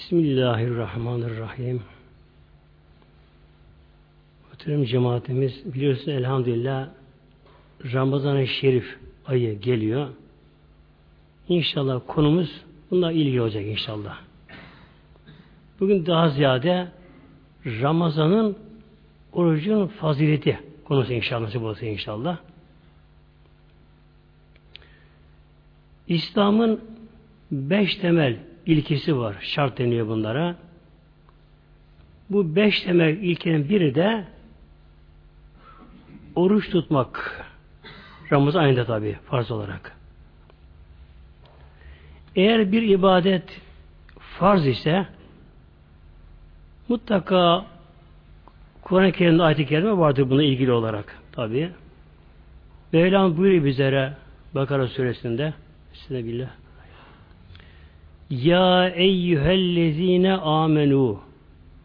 Bismillahirrahmanirrahim. Muhterem cemaatimiz biliyorsunuz elhamdülillah Ramazan-ı Şerif ayı geliyor. İnşallah konumuz bununla ilgili olacak inşallah. Bugün daha ziyade Ramazan'ın orucun fazileti konusu inşallah nasip olsa inşallah. İslam'ın beş temel ilkesi var. Şart deniyor bunlara. Bu beş temel ilkenin biri de oruç tutmak. Ramazan ayında tabi farz olarak. Eğer bir ibadet farz ise mutlaka Kur'an-ı Kerim'de ayet-i kerime vardır buna ilgili olarak tabi. Mevlam buyuruyor bizlere Bakara suresinde Bismillah. Ya eyyühellezine amenu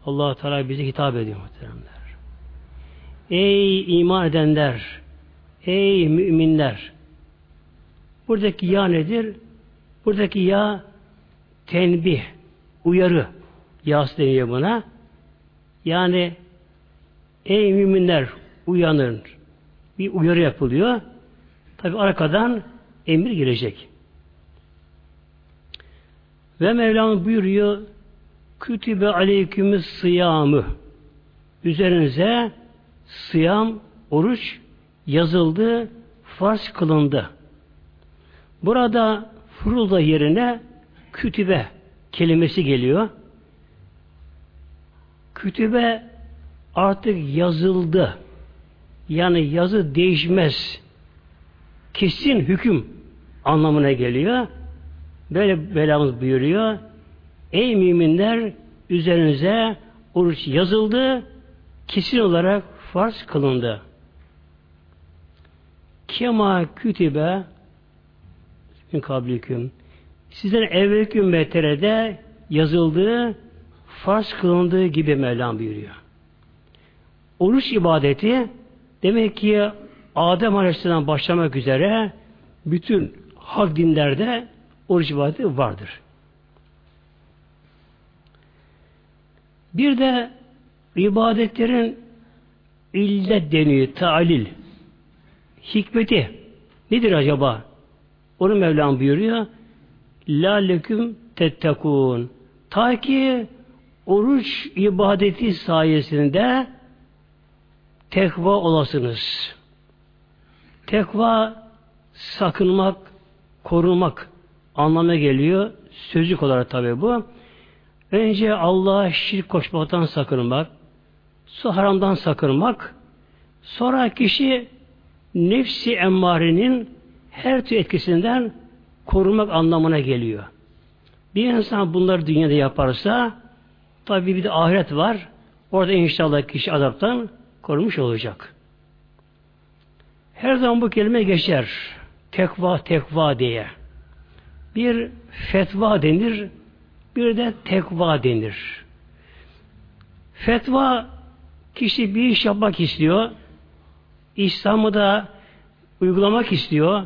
allah Teala bize hitap ediyor muhteremler. Ey iman edenler, ey müminler. Buradaki ya nedir? Buradaki ya tenbih, uyarı yas deniyor buna. Yani ey müminler uyanın. Bir uyarı yapılıyor. Tabi arkadan emir gelecek. Ve Mevlam buyuruyor Kütübe aleykümüz sıyamı Üzerinize sıyam, oruç yazıldı, farz kılındı. Burada furulda yerine kütübe kelimesi geliyor. Kütübe artık yazıldı. Yani yazı değişmez. Kesin hüküm anlamına geliyor. Böyle belamız buyuruyor. Ey müminler üzerinize oruç yazıldı, kesin olarak farz kılındı. Kema kütübe min kabliküm sizden evvelki ümmetlere yazıldığı farz kılındığı gibi Mevlam buyuruyor. Oruç ibadeti demek ki Adem Aleyhisselam başlamak üzere bütün hak dinlerde oruç ibadeti vardır. Bir de ibadetlerin illet deniyor, talil. Hikmeti nedir acaba? Onu Mevlam buyuruyor. La leküm tettekun. Ta ki oruç ibadeti sayesinde tekva olasınız. Tekva sakınmak, korumak anlamına geliyor. Sözcük olarak tabi bu. Önce Allah'a şirk koşmaktan sakınmak, sonra haramdan sakınmak, sonra kişi nefsi emmarenin her türlü etkisinden korumak anlamına geliyor. Bir insan bunları dünyada yaparsa tabi bir de ahiret var. Orada inşallah kişi azaptan korumuş olacak. Her zaman bu kelime geçer. Tekva tekva diye. Bir fetva denir, bir de tekva denir. Fetva kişi bir iş yapmak istiyor. İslam'ı da uygulamak istiyor.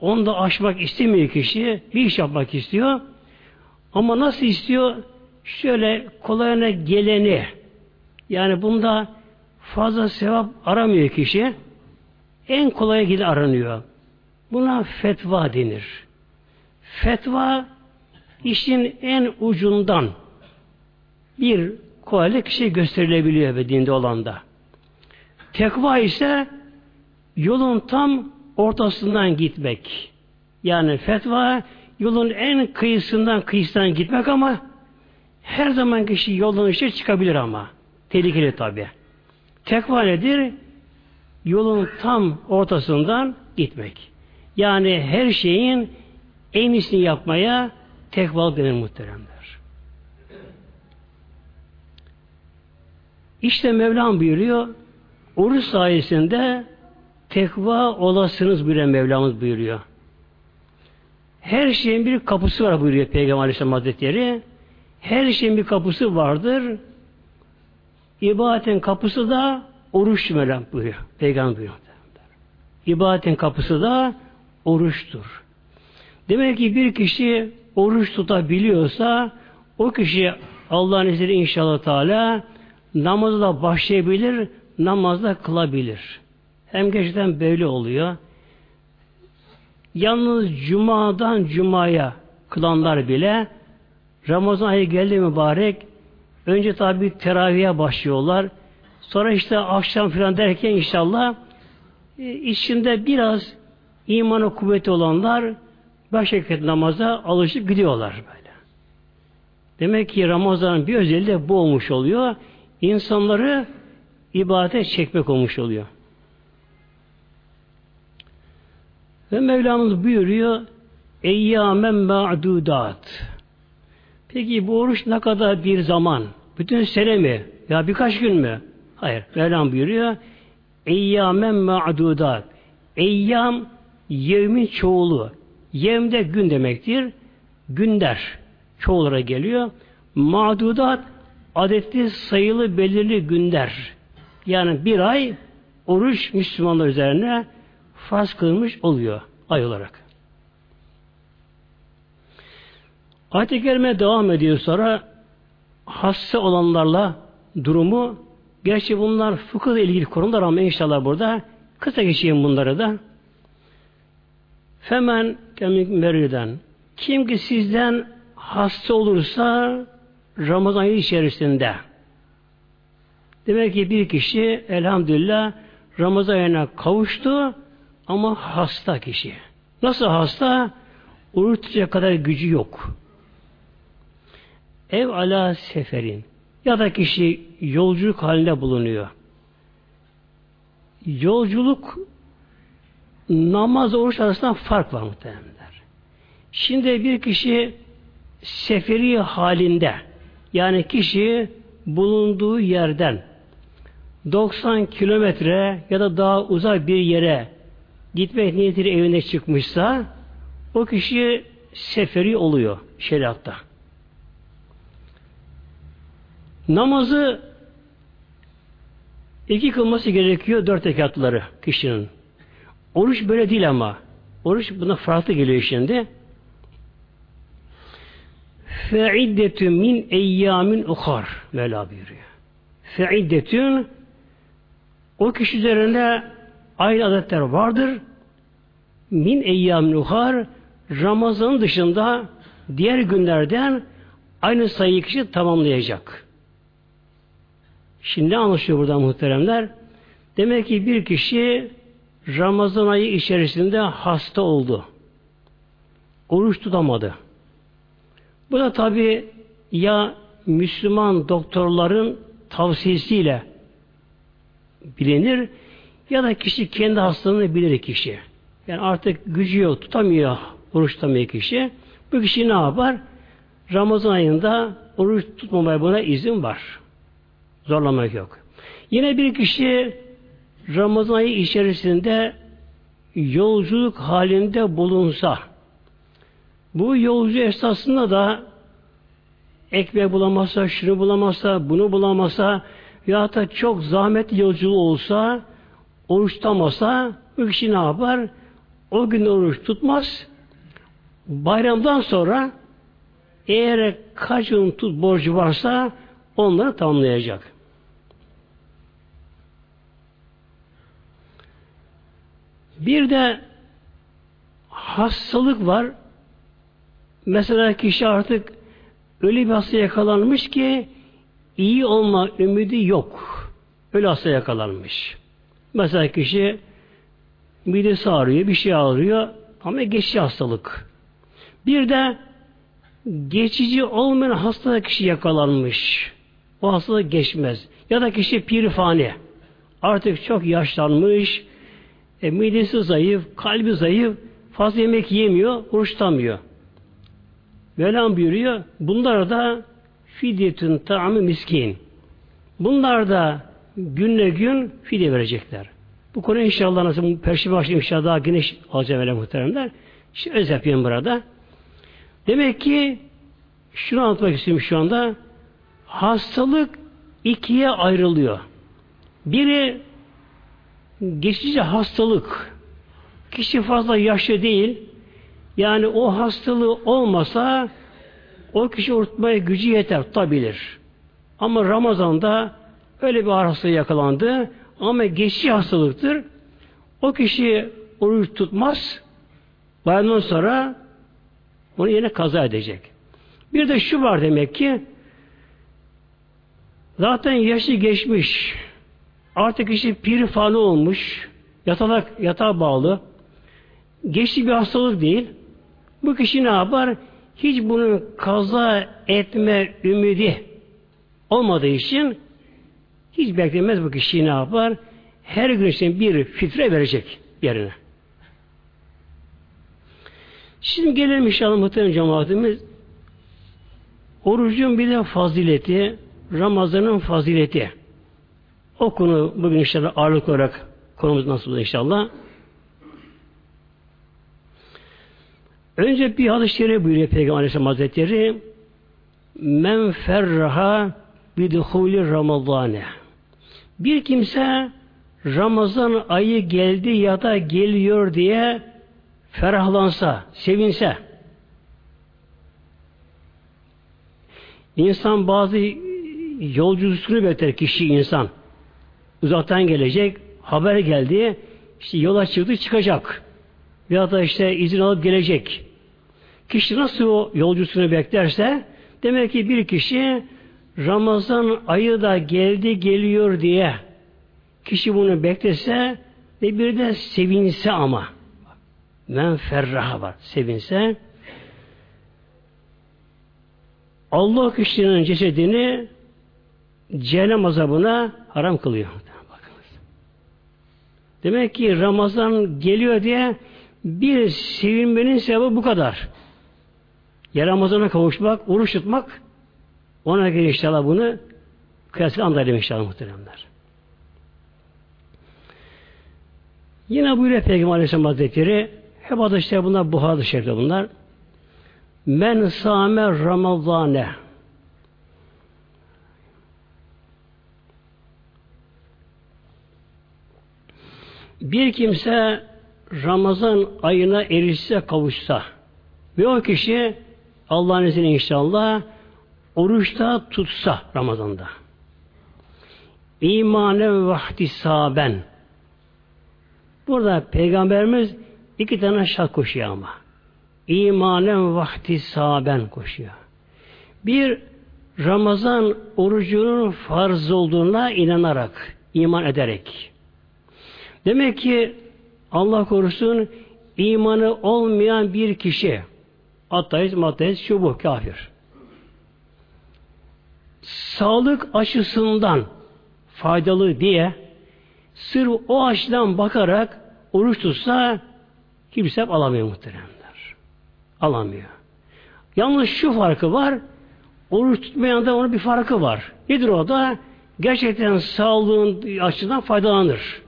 Onu da aşmak istemiyor kişi. Bir iş yapmak istiyor. Ama nasıl istiyor? Şöyle kolayına geleni yani bunda fazla sevap aramıyor kişi. En kolay giden aranıyor. Buna fetva denir. Fetva işin en ucundan bir kolaylık kişi gösterilebiliyor ve dinde olanda. Tekva ise yolun tam ortasından gitmek. Yani fetva yolun en kıyısından kıyısından gitmek ama her zaman kişi yolun işte çıkabilir ama. Tehlikeli tabi. Tekva nedir? Yolun tam ortasından gitmek. Yani her şeyin en iyisini yapmaya tekva denir muhteremler. İşte Mevlam buyuruyor, oruç sayesinde tekva olasınız buyuruyor Mevlamız buyuruyor. Her şeyin bir kapısı var buyuruyor Peygamber Aleyhisselam Hazretleri. Her şeyin bir kapısı vardır. İbadetin kapısı da oruç Mevlam buyuruyor. Peygamber buyuruyor. İbadetin kapısı da oruçtur. Demek ki bir kişi oruç tutabiliyorsa O kişi Allah'ın izniyle inşallah Teala namazda başlayabilir, namazda kılabilir. Hem gerçekten böyle oluyor. Yalnız cumadan cumaya kılanlar bile Ramazan ayı geldi mübarek önce tabi teraviye başlıyorlar. Sonra işte akşam filan derken inşallah e, içinde biraz imanı kuvveti olanlar beş vakit namaza alışıp gidiyorlar böyle. Demek ki Ramazan'ın bir özelliği de bu olmuş oluyor. İnsanları ibadete çekmek olmuş oluyor. Ve Mevlamız buyuruyor Eyyâmen ma'dudat Peki bu oruç ne kadar bir zaman? Bütün sene mi? Ya birkaç gün mü? Hayır. Mevlam buyuruyor Eyyâmen ma'dudat Eyyam yevmin çoğulu. Yevm de gün demektir. Günler çoğulara geliyor. Mağdudat adetli sayılı belirli günler. Yani bir ay oruç Müslümanlar üzerine farz kılmış oluyor ay olarak. Ayet-i Kerime devam ediyor sonra hasta olanlarla durumu gerçi bunlar fıkıh ile ilgili konular ama inşallah burada kısa geçeyim bunları da. Femen meriden kim ki sizden hasta olursa Ramazan içerisinde demek ki bir kişi elhamdülillah Ramazan ayına kavuştu ama hasta kişi. Nasıl hasta? Oruç kadar gücü yok. Ev ala seferin ya da kişi yolculuk halinde bulunuyor. Yolculuk namaz oruç arasında fark var muhtemelenler. Şimdi bir kişi seferi halinde yani kişi bulunduğu yerden 90 kilometre ya da daha uzak bir yere gitmek niyetiyle evine çıkmışsa o kişi seferi oluyor şeriatta. Namazı iki kılması gerekiyor dört rekatları kişinin. Oruç böyle değil ama. Oruç buna farklı geliyor şimdi. Fe'iddetün min eyyamin ukar. Mevla buyuruyor. Fe'iddetün o kişi üzerinde aynı adetler vardır. Min eyyamin ukar Ramazan dışında diğer günlerden aynı sayıyı kişi tamamlayacak. Şimdi anlaşılıyor burada muhteremler? Demek ki bir kişi Ramazan ayı içerisinde hasta oldu. Oruç tutamadı. Bu da tabi ya Müslüman doktorların tavsiyesiyle bilinir ya da kişi kendi hastalığını bilir kişi. Yani artık gücü yok, tutamıyor, oruç tutamıyor kişi. Bu kişi ne yapar? Ramazan ayında oruç tutmamaya buna izin var. Zorlamak yok. Yine bir kişi Ramazan ayı içerisinde yolculuk halinde bulunsa bu yolcu esasında da ekmek bulamazsa, şunu bulamazsa, bunu bulamazsa ya da çok zahmet yolculuğu olsa oruç tutamasa bu kişi ne yapar? O gün oruç tutmaz. Bayramdan sonra eğer kaç tut borcu varsa onları tamamlayacak. Bir de hastalık var. Mesela kişi artık öyle bir hasta yakalanmış ki iyi olma ümidi yok. Öyle hasta yakalanmış. Mesela kişi midesi ağrıyor, bir şey ağrıyor ama geçici hastalık. Bir de geçici olmayan hastalık kişi yakalanmış. O hastalık geçmez. Ya da kişi pirifani. Artık çok yaşlanmış, e, midesi zayıf, kalbi zayıf, fazla yemek yemiyor, oruç tutamıyor. Mevlam buyuruyor, bunlar da fidyetün ta'amı miskin. Bunlar da günle gün fidye verecekler. Bu konu inşallah nasıl perşembe akşamı inşallah daha güneş alacağım öyle muhteremler. İşte öz yapıyorum burada. Demek ki şunu anlatmak istiyorum şu anda. Hastalık ikiye ayrılıyor. Biri geçici hastalık. Kişi fazla yaşlı değil. Yani o hastalığı olmasa o kişi unutmaya gücü yeter, tutabilir. Ama Ramazan'da öyle bir hastalığı yakalandı ama geçici hastalıktır. O kişi oruç tutmaz. Bayramdan sonra onu yine kaza edecek. Bir de şu var demek ki zaten yaşı geçmiş. Artık kişi pir falan olmuş. Yatalak, yatağa bağlı. Geçti bir hastalık değil. Bu kişi ne yapar? Hiç bunu kaza etme ümidi olmadığı için hiç beklemez bu kişi ne yapar? Her gün için bir fitre verecek yerine. Şimdi gelelim inşallah muhtemelen cemaatimiz orucun bir de fazileti, Ramazan'ın fazileti. O konu bugün inşallah ağırlık olarak konumuz nasıl olur inşallah. Önce bir hadis-i şerif buyuruyor Peygamber Aleyhisselam Hazretleri men ferraha bidhuli ramazane bir kimse Ramazan ayı geldi ya da geliyor diye ferahlansa, sevinse insan bazı yolculuğunu bekler kişi insan uzaktan gelecek haber geldi işte yola çıktı çıkacak. Ya da işte izin alıp gelecek. Kişi nasıl o yolcusunu beklerse demek ki bir kişi Ramazan ayı da geldi geliyor diye kişi bunu beklese ve bir de sevinse ama. Men ferraha var sevinse. Allah kişinin cesedini cehennem azabına haram kılıyor. Demek ki Ramazan geliyor diye bir sevinmenin sebebı bu kadar. Ya Ramazan'a kavuşmak, oruç tutmak ona göre inşallah bunu kıyasla anlayalım inşallah muhteremler. Yine buyuruyor Peygamber Aleyhisselam Hazretleri hep adı işte bunlar Buhari şerifte bunlar. Men sâme ramazane bir kimse Ramazan ayına erişse kavuşsa ve o kişi Allah'ın izniyle inşallah oruçta tutsa Ramazan'da. İmanen ve ihtisaben. Burada Peygamberimiz iki tane şart koşuyor ama. İmanen ve ihtisaben koşuyor. Bir, Ramazan orucunun farz olduğuna inanarak, iman ederek. Demek ki Allah korusun imanı olmayan bir kişi ateist, mateist, şu bu kafir. Sağlık açısından faydalı diye sırf o açıdan bakarak oruç tutsa kimse alamıyor muhteremler. Alamıyor. Yalnız şu farkı var. Oruç tutmayan da onun bir farkı var. Nedir o da? Gerçekten sağlığın açısından faydalanır.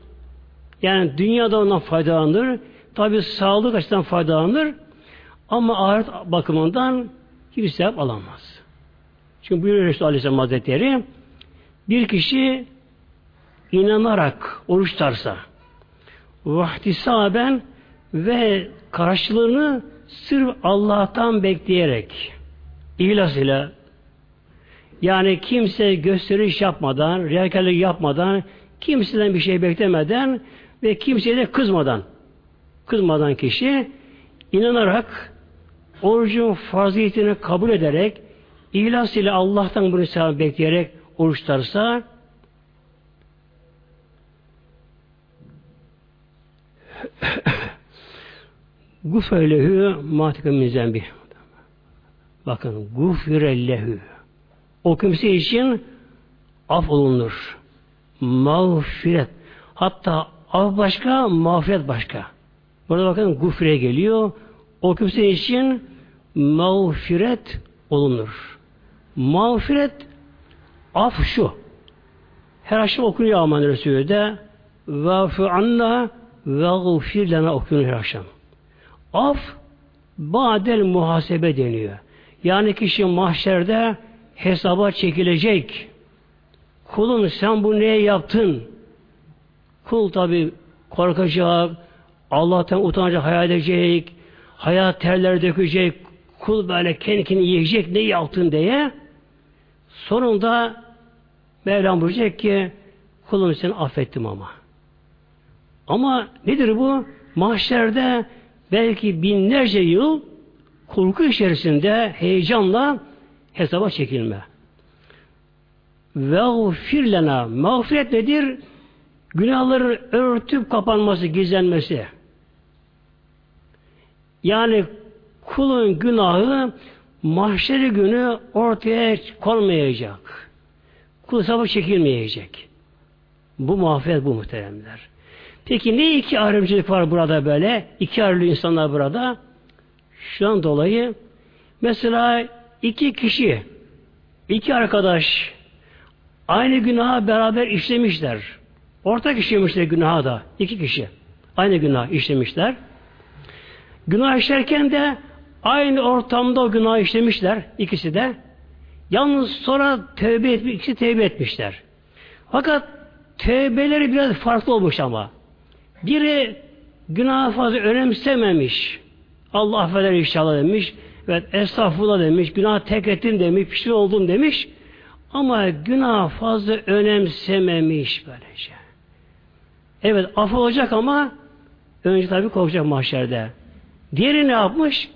Yani dünyada ondan faydalanır. Tabi sağlık açısından faydalanır. Ama ahiret bakımından hiçbir sevap alamaz. Çünkü buyuruyor Resulullah Aleyhisselam Hazretleri bir kişi inanarak oruç tutarsa vahtisaben ve karşılığını sırf Allah'tan bekleyerek ihlas ile yani kimse gösteriş yapmadan, riyakarlık yapmadan, kimseden bir şey beklemeden ve kimseye de kızmadan kızmadan kişi inanarak orucun faziletini kabul ederek ihlas ile Allah'tan bunu sevap bekleyerek oruç tutarsa gufrelehu matikam min Bakın gufrelehu. O kimse için af olunur. Mağfiret. Hatta af başka, mağfiret başka. Burada bakın gufre geliyor. O kimse için mağfiret olunur. Mağfiret af şu. Her akşam okunuyor Aman Resulü'de ve anna ve gufir lana okunuyor her akşam. Af badel muhasebe deniyor. Yani kişi mahşerde hesaba çekilecek. Kulun sen bu neye yaptın? Kul tabi korkacak, Allah'tan utanacak, hayal edecek, hayat terler dökecek, kul böyle kendini yiyecek ne yaptın diye sonunda Mevlam buyuracak ki kulum seni affettim ama. Ama nedir bu? Mahşerde belki binlerce yıl korku içerisinde heyecanla hesaba çekilme. Ve firlena mağfiret nedir? Günahların örtüp kapanması, gizlenmesi. Yani kulun günahı mahşeri günü ortaya konmayacak. Kul hesaba çekilmeyecek. Bu mağfiret bu muhteremler. Peki ne iki ayrımcılık var burada böyle? İki ayrılı insanlar burada. Şundan dolayı mesela iki kişi, iki arkadaş aynı günaha beraber işlemişler. Ortak işlemişler günaha da. iki kişi. Aynı günah işlemişler. Günah işlerken de aynı ortamda o günah işlemişler. ikisi de. Yalnız sonra tövbe etmiş, ikisi tövbe etmişler. Fakat tövbeleri biraz farklı olmuş ama. Biri günah fazla önemsememiş. Allah affeder inşallah demiş. Evet estağfurullah demiş. Günah tek ettim demiş. Pişman oldum demiş. Ama günah fazla önemsememiş böylece. Evet af olacak ama önce tabi korkacak mahşerde. Diğeri ne yapmış?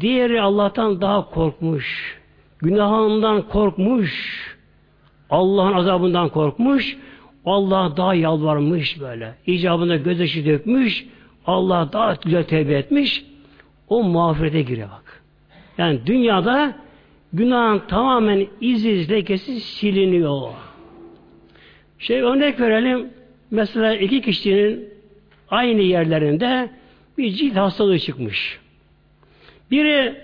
Diğeri Allah'tan daha korkmuş. Günahından korkmuş. Allah'ın azabından korkmuş. Allah daha yalvarmış böyle. İcabında gözyaşı dökmüş. Allah daha güzel tevbe etmiş. O mağfirete giriyor bak. Yani dünyada günahın tamamen izi lekesi siliniyor. Şey örnek verelim. Mesela iki kişinin aynı yerlerinde bir cilt hastalığı çıkmış. Biri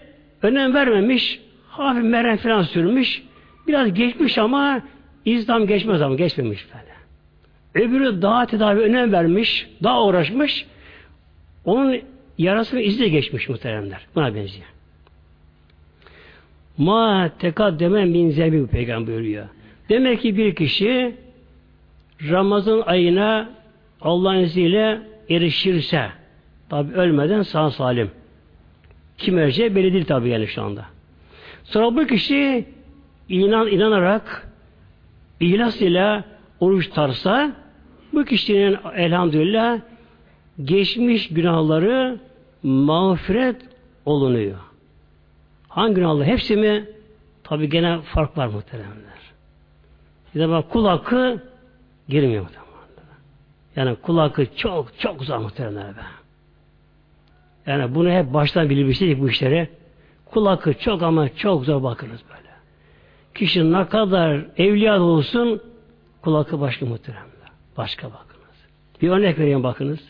önem vermemiş, hafif merhem falan sürmüş, biraz geçmiş ama izdam geçmez ama geçmemiş böyle. Öbürü daha tedavi önem vermiş, daha uğraşmış, onun yarası ve geçmiş muhteremler. Buna benziyor. Ma tekaddemen min zembi peygamber buyuruyor. Demek ki bir kişi Ramazan ayına Allah'ın izniyle erişirse tabi ölmeden sağ salim kim ereceği belli değil tabi yani şu anda. Sonra bu kişi inan inanarak ihlas ile oruç tarsa bu kişinin elhamdülillah geçmiş günahları mağfiret olunuyor. Hangi günahlar? Hepsi mi? Tabi gene fark var muhteremler. Bir de bak kul hakkı girmiyor muhteremler. Yani kul hakkı çok çok uzak muhteremler be. Yani bunu hep baştan bilmiştik bu işlere. Kul hakkı çok ama çok zor bakınız böyle. Kişi ne kadar evliya olsun kul hakkı başka muhteremler. Başka bakınız. Bir örnek vereyim bakınız.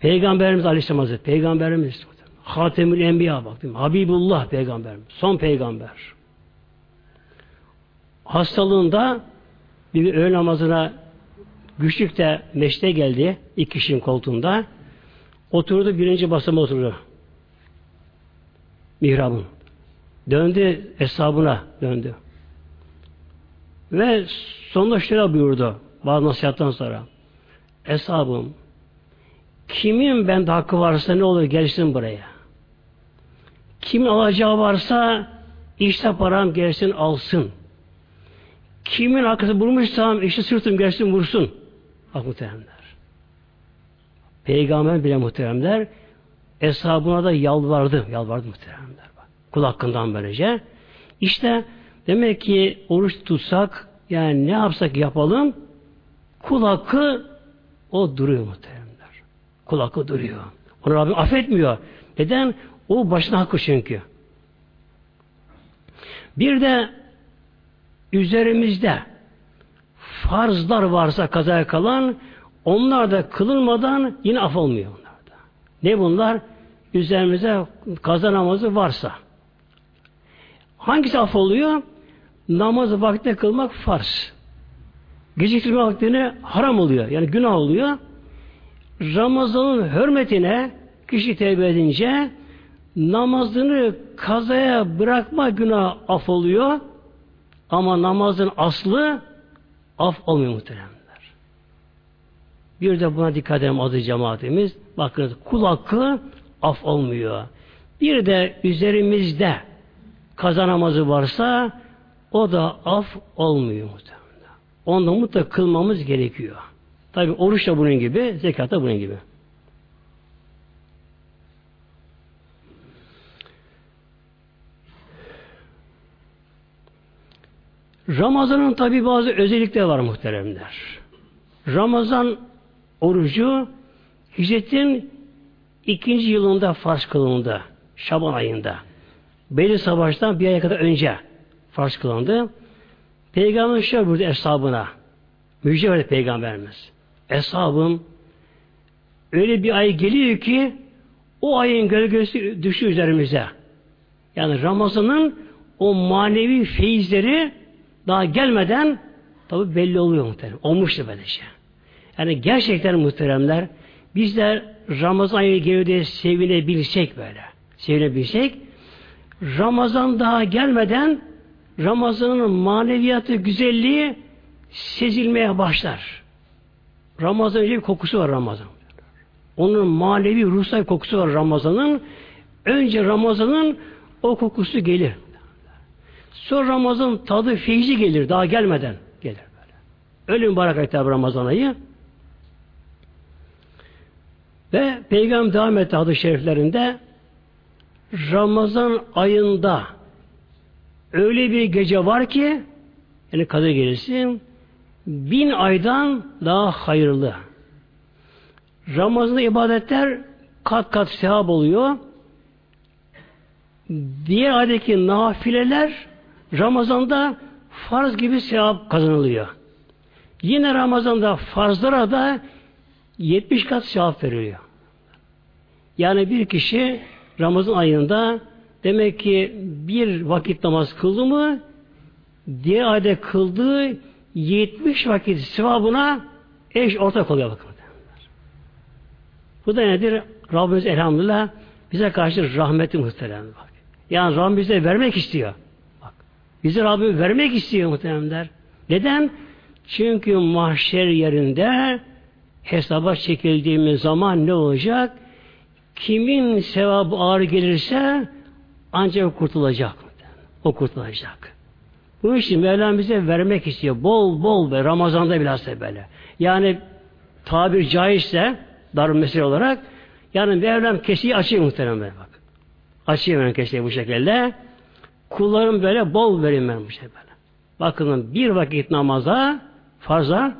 Peygamberimiz Aleyhisselam Hazretleri, Peygamberimiz Hatemül Enbiya bak değil mi? Habibullah peygamberimiz. Son peygamber. Hastalığında bir öğle namazına güçlükte meşte geldi. iki kişinin koltuğunda. Oturdu birinci basama oturdu. Mihrabın. Döndü hesabına döndü. Ve sonunda şöyle buyurdu. Bazı nasihattan sonra. Hesabım kimin bende hakkı varsa ne olur gelsin buraya. Kimin alacağı varsa işte param gelsin alsın. Kimin hakkı bulmuşsam işte sırtım gelsin vursun. Bak muhteremler. Peygamber bile muhteremler hesabına da yalvardı. Yalvardı muhteremler. Bak. Kul hakkından böylece. İşte demek ki oruç tutsak yani ne yapsak yapalım kul hakkı o duruyor muhteremler. Kul hakkı duruyor. Onu Rabbim affetmiyor. Neden? O başına hakkı çünkü. Bir de üzerimizde farzlar varsa kazaya kalan onlar da kılınmadan yine af olmuyor onlarda. Ne bunlar? Üzerimize kaza namazı varsa. Hangisi af oluyor? Namazı vaktinde kılmak farz. Geciktirme vaktine haram oluyor. Yani günah oluyor. Ramazan'ın hürmetine kişi tevbe edince namazını kazaya bırakma günah af oluyor ama namazın aslı af olmuyor muhteremler. Bir de buna dikkat edelim adı cemaatimiz. Bakınız kul hakkı af olmuyor. Bir de üzerimizde kazanamazı varsa o da af olmuyor muhtemelen. Onu mutlaka kılmamız gerekiyor. Tabi oruç da bunun gibi, zekat da bunun gibi. Ramazan'ın tabi bazı özellikleri var muhteremler. Ramazan orucu hicretin ikinci yılında farz kılındı. Şaban ayında. Belli savaştan bir aya kadar önce farz kılındı. Peygamber şöyle buyurdu eshabına. Müjde verdi Peygamberimiz. Eshabım öyle bir ay geliyor ki o ayın gölgesi düşüyor üzerimize. Yani Ramazan'ın o manevi feyizleri daha gelmeden tabi belli oluyor muhterem. Olmuştu böylece. Yani gerçekten muhteremler bizler Ramazan ayı geliyor diye sevinebilsek böyle. Sevinebilsek Ramazan daha gelmeden Ramazan'ın maneviyatı, güzelliği sezilmeye başlar. Ramazan önce bir kokusu var Ramazan. Onun manevi, ruhsal kokusu var Ramazan'ın. Önce Ramazan'ın o kokusu gelir. Sonra Ramazan tadı feyzi gelir daha gelmeden gelir böyle. Öyle mübarek Ramazan ayı. Ve Peygamber devam etti adı şeriflerinde Ramazan ayında öyle bir gece var ki yani kadı gelirsin bin aydan daha hayırlı. Ramazan'da ibadetler kat kat sevap oluyor. Diğer aydaki nafileler Ramazan'da farz gibi sevap kazanılıyor. Yine Ramazan'da farzlara da 70 kat sevap veriliyor. Yani bir kişi Ramazan ayında demek ki bir vakit namaz kıldı mı diğer ayda kıldığı 70 vakit sevabına eş ortak oluyor bakın. Bu da nedir? Rabbimiz elhamdülillah bize karşı rahmeti muhterem bak. Yani Rabbim bize vermek istiyor. Bizi Rabbim vermek istiyor muhteremler. Neden? Çünkü mahşer yerinde hesaba çekildiğimiz zaman ne olacak? Kimin sevabı ağır gelirse ancak kurtulacak. O kurtulacak. Bu için Mevlam bize vermek istiyor. Bol bol ve Ramazan'da bilhassa böyle. Yani tabir caizse dar mesele olarak yani Mevlam kesiyi açıyor muhtemelen bak. Açıyor Mevlam kesiyi bu şekilde. Kullarım böyle bol verin ben bu şey böyle. Bakın bir vakit namaza farza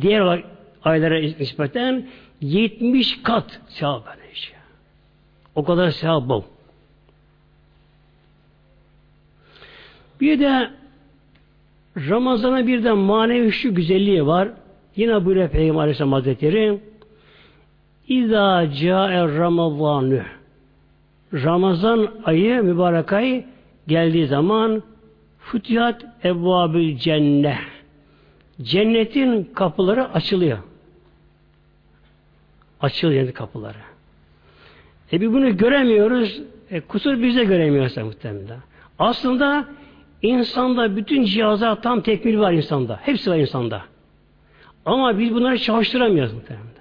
diğer aylara nispeten 70 kat sevap böyle. O kadar sevap bol. Bir de Ramazan'a bir de manevi şu güzelliği var. Yine buyuruyor Peygamber Aleyhisselam Hazretleri İzâ câe Ramazanü Ramazan ayı, mübarek ay geldiği zaman Fütühat Evvabül Cennet Cennetin kapıları açılıyor. Açılıyor kapıları. E bir bunu göremiyoruz. E, kusur bize göremiyoruz muhtemelen. Aslında insanda bütün cihazlar tam tekmil var insanda. Hepsi var insanda. Ama biz bunları çalıştıramıyoruz muhtemelen.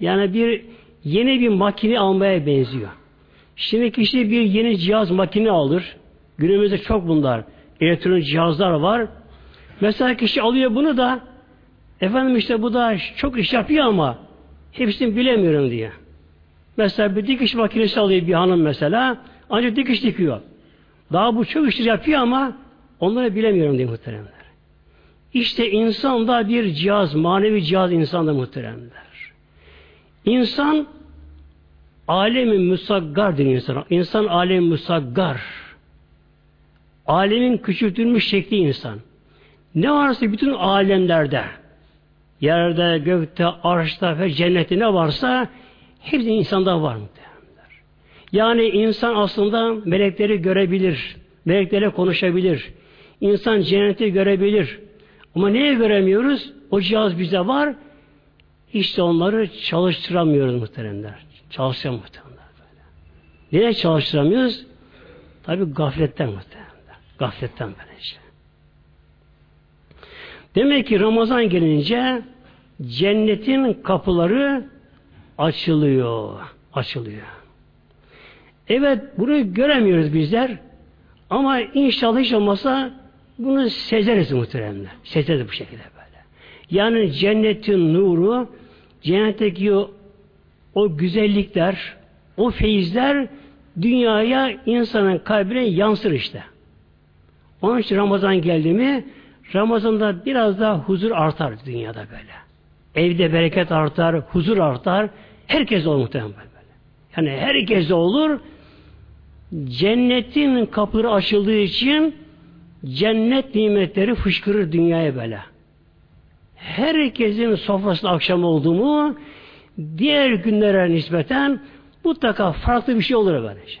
Yani bir yeni bir makine almaya benziyor. Şimdi kişi bir yeni cihaz makine alır. Günümüzde çok bunlar. Elektronik cihazlar var. Mesela kişi alıyor bunu da efendim işte bu da çok iş yapıyor ama hepsini bilemiyorum diye. Mesela bir dikiş makinesi alıyor bir hanım mesela ancak dikiş dikiyor. Daha bu çok işler yapıyor ama onları bilemiyorum diye muhteremler. İşte insan da bir cihaz, manevi cihaz insanda muhteremler. İnsan alemi musaggardır insan. İnsan alemi musaggar. Alemin küçültülmüş şekli insan. Ne varsa bütün alemlerde yerde, gökte, arşta ve cennette ne varsa hepsi insanda var muhtemelenler. Yani insan aslında melekleri görebilir. Meleklerle konuşabilir. İnsan cenneti görebilir. Ama neye göremiyoruz? O cihaz bize var. İşte onları çalıştıramıyoruz muhteremler. Çalıştıramıyoruz muhteremler böyle. Neden çalıştıramıyoruz? Tabi gafletten muhteremler. Gafletten böyle işte. Demek ki Ramazan gelince cennetin kapıları açılıyor. Açılıyor. Evet bunu göremiyoruz bizler. Ama inşallah hiç olmasa bunu sezeriz muhteremler. Sezeriz bu şekilde böyle. Yani cennetin nuru, cennetteki o, o güzellikler, o feyizler dünyaya insanın kalbine yansır işte. Onun için Ramazan geldi mi Ramazan'da biraz daha huzur artar dünyada böyle. Evde bereket artar, huzur artar. Herkes olur muhtemelen böyle. Yani herkes olur. Cennetin kapıları açıldığı için cennet nimetleri fışkırır dünyaya böyle. Herkesin sofrasında akşam oldu mu diğer günlere nispeten mutlaka farklı bir şey olur böylece.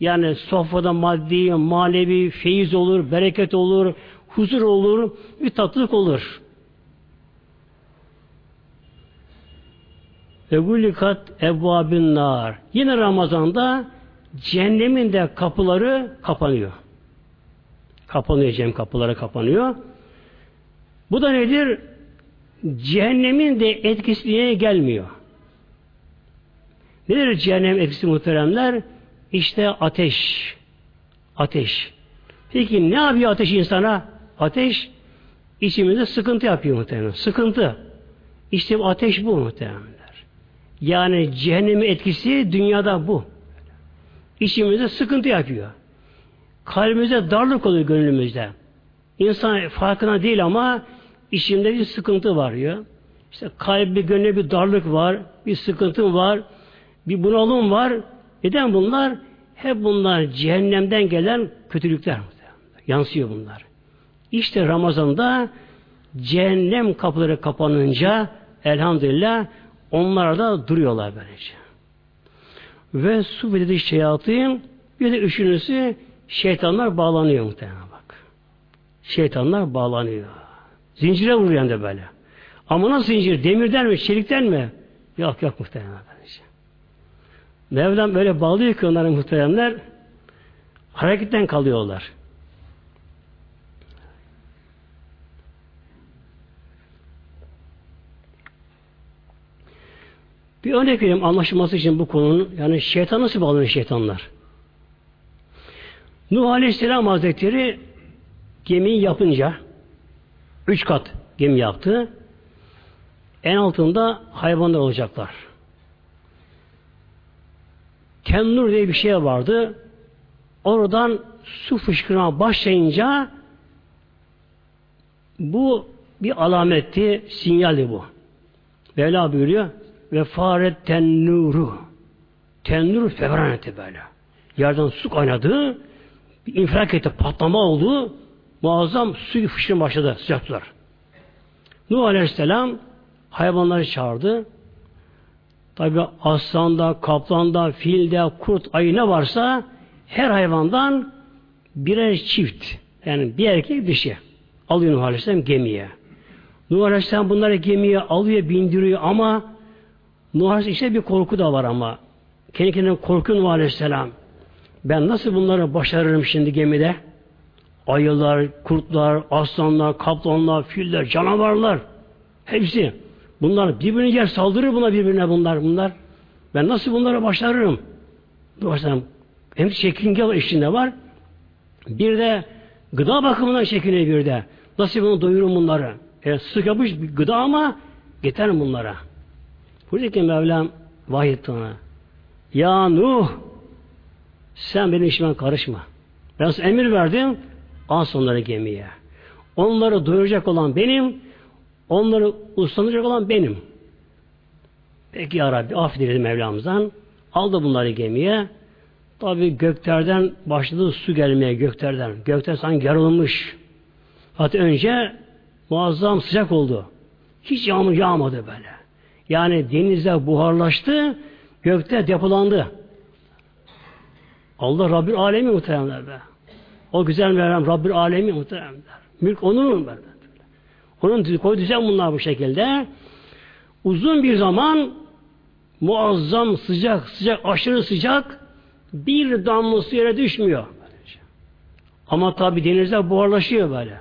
Yani sofrada maddi, manevi feyiz olur, bereket olur, huzur olur, bir tatlılık olur. Ve gulikat evvabin nar. Yine Ramazan'da cehennemin de kapıları kapanıyor. Kapanıyor cehennem kapıları kapanıyor. Bu da nedir? Cehennemin de etkisine gelmiyor. Nedir cehennem etkisi muhteremler? İşte ateş. Ateş. Peki ne yapıyor ateş insana? Ateş içimizde sıkıntı yapıyor muhtemelen. Sıkıntı. İşte ateş bu muhtemelenler. Yani cehennemin etkisi dünyada bu. İçimizde sıkıntı yapıyor. Kalbimizde darlık oluyor gönlümüzde. İnsan farkına değil ama içinde bir sıkıntı var ya. İşte kalbi gönlü bir darlık var, bir sıkıntı var, bir bunalım var. Neden bunlar? Hep bunlar cehennemden gelen kötülükler. Yansıyor bunlar. İşte Ramazan'da cehennem kapıları kapanınca elhamdülillah onlar da duruyorlar böylece. Ve su dedi şeyatın bir de üçüncüsü şeytanlar bağlanıyor muhtemelen bak. Şeytanlar bağlanıyor. Zincire vuruyor da böyle. Ama nasıl zincir? Demirden mi? Çelikten mi? Yok yok muhtemelen böylece. Mevlam böyle bağlıyor ki onların muhteremler hareketten kalıyorlar. Bir örnek vereyim anlaşılması için bu konunun. Yani şeytan nasıl bağlanıyor şeytanlar? Nuh Aleyhisselam Hazretleri gemiyi yapınca üç kat gemi yaptı. En altında hayvanlar olacaklar. Tennur diye bir şey vardı. Oradan su fışkırmaya başlayınca bu bir alametti, sinyali bu. Mevla buyuruyor ve faret tennuru tennur fevran böyle. Yerden su kaynadı, bir infilak etti, patlama oldu, muazzam su fışkırmaya başladı sıcaklar. Nuh Aleyhisselam hayvanları çağırdı. Tabi aslanda, kaplanda, filde, kurt, ayı ne varsa her hayvandan birer çift. Yani bir erkek bir şey. Alıyor Nuh Aleyhisselam gemiye. Nuh Aleyhisselam bunları gemiye alıyor, bindiriyor ama Nuh Aleyhisselam işte bir korku da var ama. Kendi kendine korkuyor Nuh Aleyhisselam. Ben nasıl bunları başarırım şimdi gemide? Ayılar, kurtlar, aslanlar, kaplanlar, filler, canavarlar. Hepsi. Bunlar birbirine yer saldırır buna birbirine bunlar bunlar. Ben nasıl bunlara başlarım? Başlarım. Hem çekinge içinde var. Bir de gıda bakımından çekiniyor bir de. Nasıl bunu doyurum bunları? E, sık yapış gıda ama yeter bunlara. Buradaki Mevlam vahiy ona. Ya Nuh sen benim işime karışma. Ben sana emir verdim. As onları gemiye. Onları doyuracak olan benim, Onları uslanacak olan benim. Peki ya Rabbi affedildi Mevlamızdan. Aldı bunları gemiye. Tabi göklerden başladı su gelmeye göklerden. Gökten sanki yarılmış. Hatta önce muazzam sıcak oldu. Hiç yağmur yağmadı böyle. Yani denizde buharlaştı, gökte depolandı. Allah Rabbül Alemi muhteremler be. O güzel Mevlam Rabbül Alemi muhteremler. Mülk onun mu? Onun koy düzen bunlar bu şekilde. Uzun bir zaman muazzam sıcak, sıcak, aşırı sıcak bir damlası yere düşmüyor. Ama tabi denizler buharlaşıyor böyle.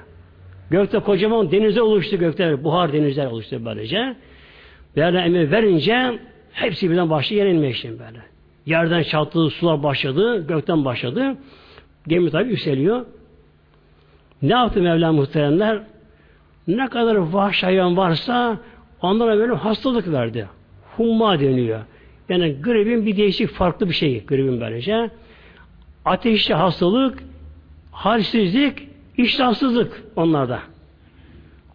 Gökte kocaman denizler oluştu gökte, buhar denizler oluştu böylece. Böyle emir verince hepsi birden başlıyor yenilmeye işte böyle. Yerden çattığı sular başladı, gökten başladı. Gemi tabi yükseliyor. Ne yaptı Mevla muhteremler? Ne kadar vahşi hayvan varsa onlara böyle hastalık verdi. Humma deniyor. Yani gribin bir değişik farklı bir şey gribin böylece. Ateşli hastalık, halsizlik, iştahsızlık onlarda.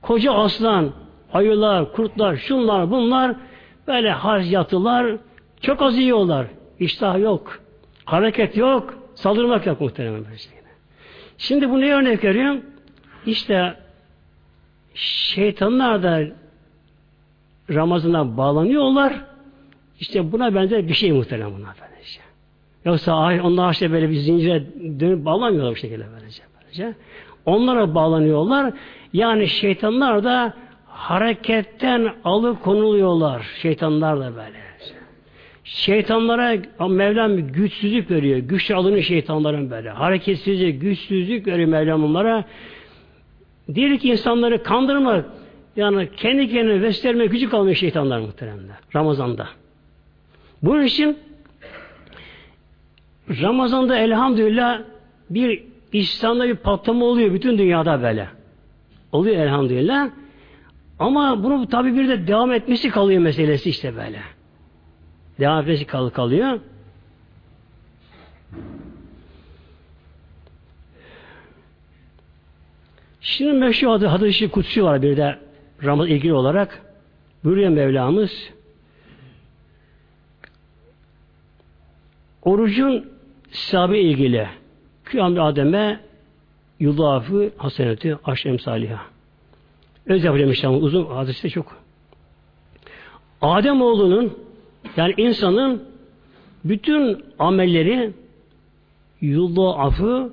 Koca aslan, ayılar, kurtlar, şunlar, bunlar böyle harç yatılar, çok az yiyorlar. İştah yok. Hareket yok. Saldırmak yok muhtemelen. Şimdi bu ne örnek veriyorum? İşte şeytanlar da Ramazan'a bağlanıyorlar. İşte buna benzer bir şey muhtemelen bunlar böylece. Yoksa onlar işte böyle bir zincire dönüp bağlamıyorlar bu şekilde böylece. böylece. Onlara bağlanıyorlar. Yani şeytanlar da hareketten alıkonuluyorlar. Şeytanlar da böyle. Şeytanlara Mevlam güçsüzlük veriyor. Güç alını şeytanların böyle. Hareketsizlik, güçsüzlük veriyor Mevlam onlara. Diğer ki insanları kandırmak, yani kendi kendine gösterme gücü kalmıyor şeytanlar muhteremler. Ramazan'da. Bunun için Ramazan'da elhamdülillah bir İslam'da bir patlama oluyor bütün dünyada böyle. Oluyor elhamdülillah. Ama bunu tabi bir de devam etmesi kalıyor meselesi işte böyle. Devam etmesi kal kalıyor. Şimdi meşhur adı hadis-i kutsi var bir de Ramaz ilgili olarak. Buyuruyor Mevlamız orucun sahibi ilgili kıyam Adem'e yudafı haseneti aşrem saliha. Öz yapacağım inşallah uzun hadiste çok. Adem oğlunun yani insanın bütün amelleri yudafı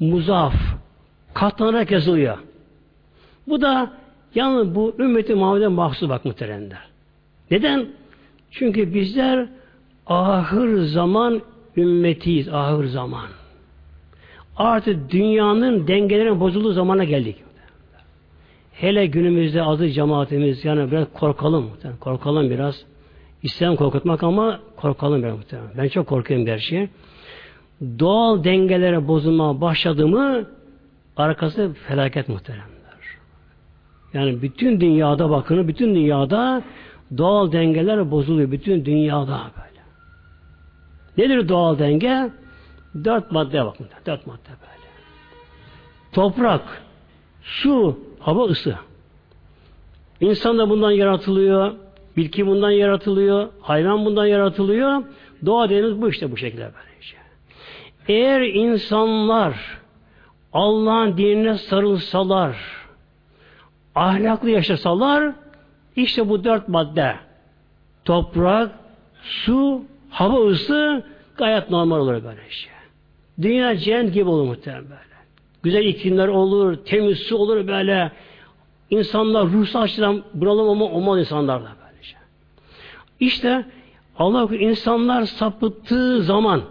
muzaf katlanarak yazılıyor. Bu da yalnız bu ümmeti Muhammed'e mahsus bak muhteremler. Neden? Çünkü bizler ahır zaman ümmetiyiz. Ahır zaman. Artık dünyanın dengelerinin bozulduğu zamana geldik. Hele günümüzde azı cemaatimiz yani biraz korkalım. Korkalım biraz. İslam korkutmak ama korkalım biraz muhtemelen. Ben çok korkuyorum her şeye. Doğal dengelere bozulma başladı mı arkası felaket muhteremler. Yani bütün dünyada bakın, bütün dünyada doğal dengeler bozuluyor. Bütün dünyada böyle. Nedir doğal denge? Dört madde bakın. Dört madde böyle. Toprak, su, hava, ısı. İnsan da bundan yaratılıyor. Bitki bundan yaratılıyor. Hayvan bundan yaratılıyor. Doğa dediğimiz bu işte bu şekilde böylece. Eğer insanlar Allah'ın dinine sarılsalar, ahlaklı yaşasalar, işte bu dört madde, toprak, su, hava ısı gayet normal olur böyle şey. Dünya cennet gibi olur muhtemelen böyle. Güzel iklimler olur, temiz su olur böyle. İnsanlar ruhsal açıdan bunalım ama olmaz insanlarla. İşte Allah insanlar sapıttığı zaman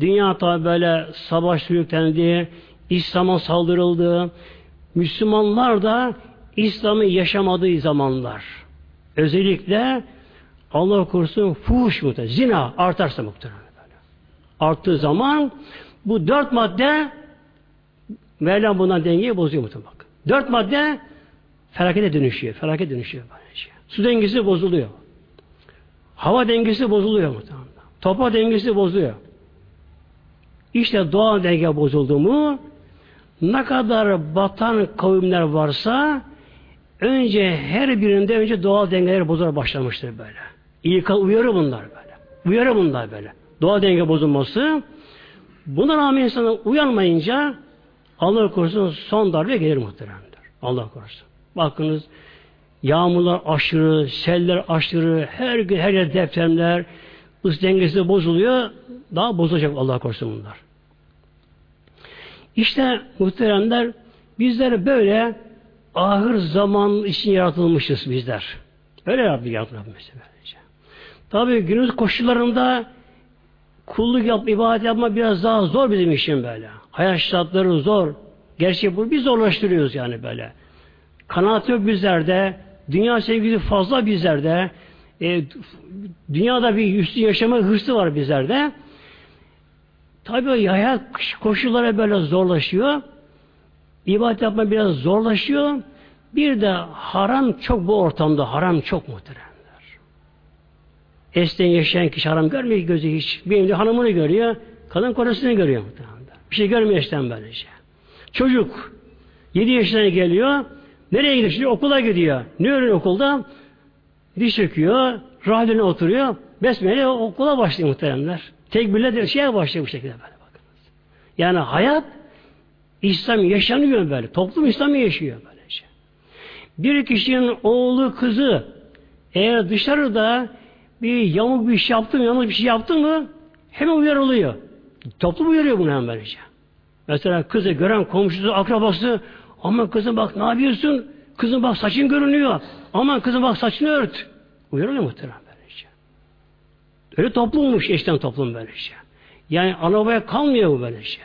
dünya tabi böyle savaş sürüklendi, İslam'a saldırıldı. Müslümanlar da İslam'ı yaşamadığı zamanlar. Özellikle Allah korusun fuhuş muhtemelen, zina artarsa muhtemelen. Arttığı zaman bu dört madde Mevlam bundan dengeyi bozuyor muhtemelen. Dört madde felakete dönüşüyor. Felaket dönüşüyor. Su dengesi bozuluyor. Hava dengesi bozuluyor muhtemelen. Topa dengesi bozuluyor. İşte doğa denge bozuldu mu ne kadar batan kavimler varsa önce her birinde önce doğal dengeler bozulmaya başlamıştır böyle. İlk uyarı bunlar böyle. Uyarı bunlar böyle. Doğal denge bozulması buna rağmen insanlar uyanmayınca Allah korusun son darbe gelir muhteremdir. Allah korusun. Bakınız yağmurlar aşırı, seller aşırı, her gün her yer depremler, ıs dengesi bozuluyor, daha bozacak Allah korusun bunlar. İşte muhteremler bizler böyle ahır zaman için yaratılmışız bizler. Öyle Rabbi yaratılmış. Tabi günümüz koşullarında kulluk yap, ibadet yapma biraz daha zor bizim için böyle. Hayat şartları zor. Gerçi bu biz zorlaştırıyoruz yani böyle. Kanaat yok bizlerde. Dünya sevgisi fazla bizlerde. E, dünyada bir üstün yaşama hırsı var bizlerde. Tabii hayat koşullara böyle zorlaşıyor. İbadet yapma biraz zorlaşıyor. Bir de haram çok bu ortamda. Haram çok muhteremler. Eskiden yaşayan kişi haram görmüyor gözü hiç. Benim de hanımını görüyor. Kadın kocasını görüyor muhteremler. Bir şey görmüyor eskiden böylece. Çocuk 7 yaşına geliyor. Nereye gidiyor? Şimdi okula gidiyor. Ne öğreniyor okulda? Diş çöküyor. Rahatine oturuyor. Besmele okula başlıyor muhteremler. Tekbirle de şeye başlıyor bu şekilde böyle bakınız. Yani hayat İslam yaşanıyor böyle. Toplum İslam'ı yaşıyor böylece. Bir kişinin oğlu, kızı eğer dışarıda bir yamuk bir şey yaptı mı, yanlış bir şey yaptı mı hemen uyarılıyor. Toplum uyarıyor bunu hemen böylece. Mesela kızı gören komşusu, akrabası aman kızım bak ne yapıyorsun? Kızım bak saçın görünüyor. Aman kızım bak saçını ört. Uyarılıyor muhtemelen böylece. Öyle toplummuş eşten toplum böylece. Yani ana babaya kalmıyor bu böylece.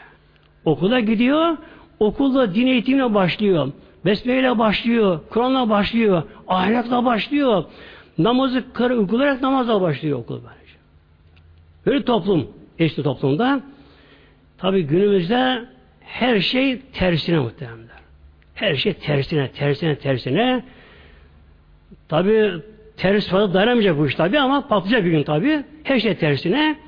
Okula gidiyor, okulda din eğitimine başlıyor. Besmeyle başlıyor, Kur'an'la başlıyor, ahlakla başlıyor. Namazı karı uygulayarak namazla başlıyor okul böylece. Böyle toplum, eşli toplumda. Tabi günümüzde her şey tersine muhtemelenler. Her şey tersine, tersine, tersine. Tabi ters fazla dayanamayacak bu iş tabi ama patlayacak bir gün tabi. Her şey tersine.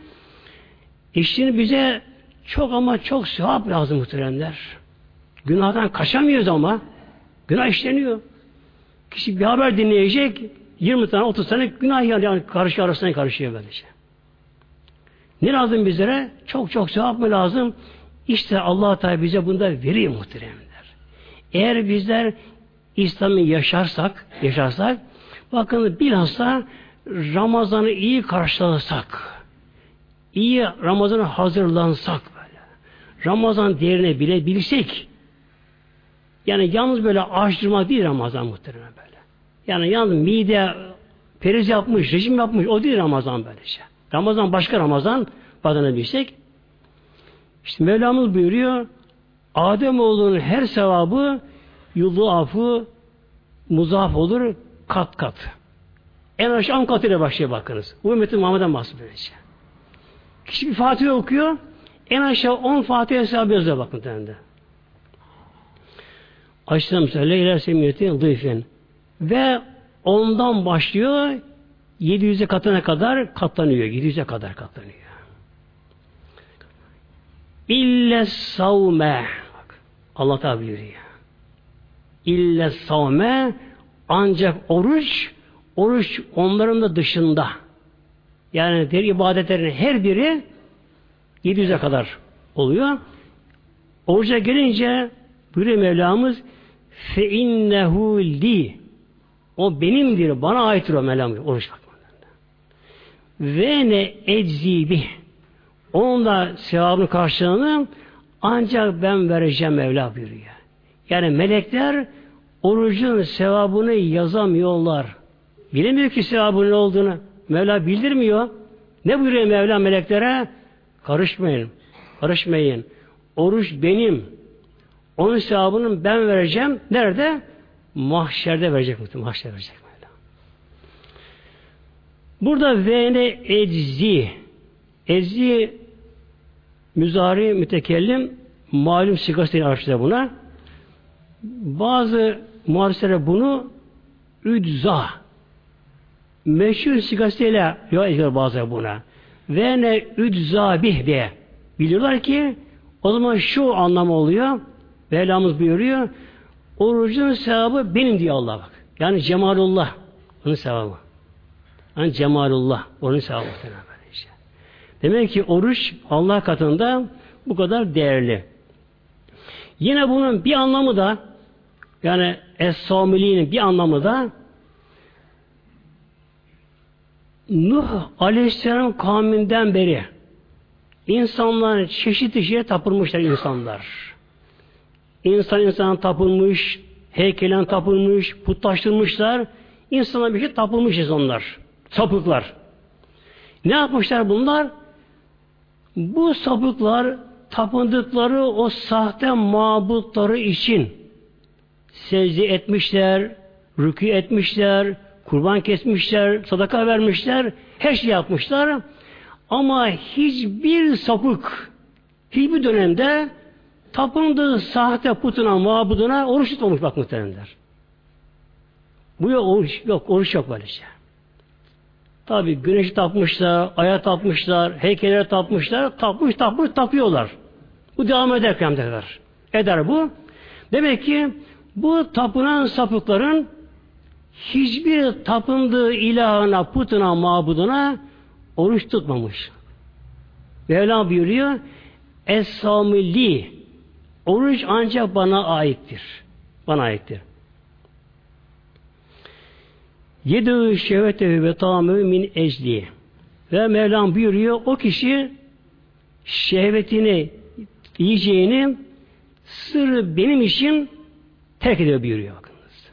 İşini bize çok ama çok sevap lazım muhteremler. Günahdan kaçamıyoruz ama. Günah işleniyor. Kişi bir haber dinleyecek 20 tane 30 tane günah yani karşı arasına karışıyor böylece. Ne lazım bizlere? Çok çok sevap mı lazım? İşte allah Teala bize bunda veriyor muhteremler. Eğer bizler İslam'ı yaşarsak, yaşarsak, bakın bilhassa Ramazan'ı iyi karşılasak, iyi Ramazan'a hazırlansak böyle, Ramazan değerini bilebilsek, yani yalnız böyle açtırmak değil Ramazan muhtemelen böyle. Yani yalnız mide periz yapmış, rejim yapmış, o değil Ramazan böylece. Ramazan başka Ramazan, badana bilsek. İşte Mevlamız buyuruyor, Ademoğlunun her sevabı afı muzaf olur kat kat. En aşağı on katıyla başlıyor bakınız. Bu ümmetin Muhammed'den bahsediyor. Kişi bir Fatiha okuyor, en aşağı on Fatiha hesabı yazıyor bakın tende. Açtım söyle iler semiyeti. Ve ondan başlıyor 700'e katına kadar katlanıyor. 700'e kadar katlanıyor. İlle savme Allah tabi buyuruyor. İlle savme ancak oruç oruç onların da dışında. Yani diğer ibadetlerin her biri 700'e kadar oluyor. Oruca gelince buyuruyor Mevlamız fe innehu li o benimdir, bana aittir o Mevlam oruç bakmadan. Ve ne eczi bih onun da sevabını karşılığını ancak ben vereceğim Mevla buyuruyor. Yani melekler orucun sevabını yazamıyorlar. Bilemiyor ki sevabının ne olduğunu. Mevla bildirmiyor. Ne buyuruyor Mevla meleklere? Karışmayın. Karışmayın. Oruç benim. Onun sevabını ben vereceğim. Nerede? Mahşerde verecek muhtemelen. Mahşerde verecek Mevla. Burada ve ne eczi. Eczi müzari mütekellim malum sigası araçta buna. Bazı muharislere bunu üdza meşhur sigasıyla rivayet ediyor bazı buna. Ve ne üdza bih diye. Biliyorlar ki o zaman şu anlamı oluyor. Mevlamız buyuruyor. Orucun sevabı benim diyor Allah bak. Yani cemalullah. Onun sevabı. Yani cemalullah. Onun sevabı. Demek ki oruç Allah katında bu kadar değerli. Yine bunun bir anlamı da yani Es-Samili'nin bir anlamı da Nuh Aleyhisselam kavminden beri insanlar çeşitli şeye tapılmışlar insanlar. İnsan insana tapılmış, heykelen tapılmış, putlaştırmışlar. İnsana bir şey tapılmışız onlar. Sapıklar. Ne yapmışlar bunlar? Bu sapıklar tapındıkları o sahte mabutları için secde etmişler, rükü etmişler, Kurban kesmişler, sadaka vermişler, her şey yapmışlar. Ama hiçbir sapık, hiçbir dönemde tapındığı sahte putuna, mabuduna oruç tutmamış bak muhtemelenler. Bu yok, oruç yok, oruç yok böyle şey. Tabi güneşi tapmışlar, aya tapmışlar, heykellere tapmışlar, tapmış tapmış tapıyorlar. Bu devam eder kıyametler. Eder bu. Demek ki bu tapınan sapıkların hiçbir tapındığı ilahına, putuna, mabuduna oruç tutmamış. Mevlam buyuruyor Es-samilli Oruç ancak bana aittir. Bana aittir. Yedi şehvete ve tamamı min ecli. Ve Mevlam buyuruyor o kişi şehvetini yiyeceğini sırrı benim için terk ediyor buyuruyor. Bakınız.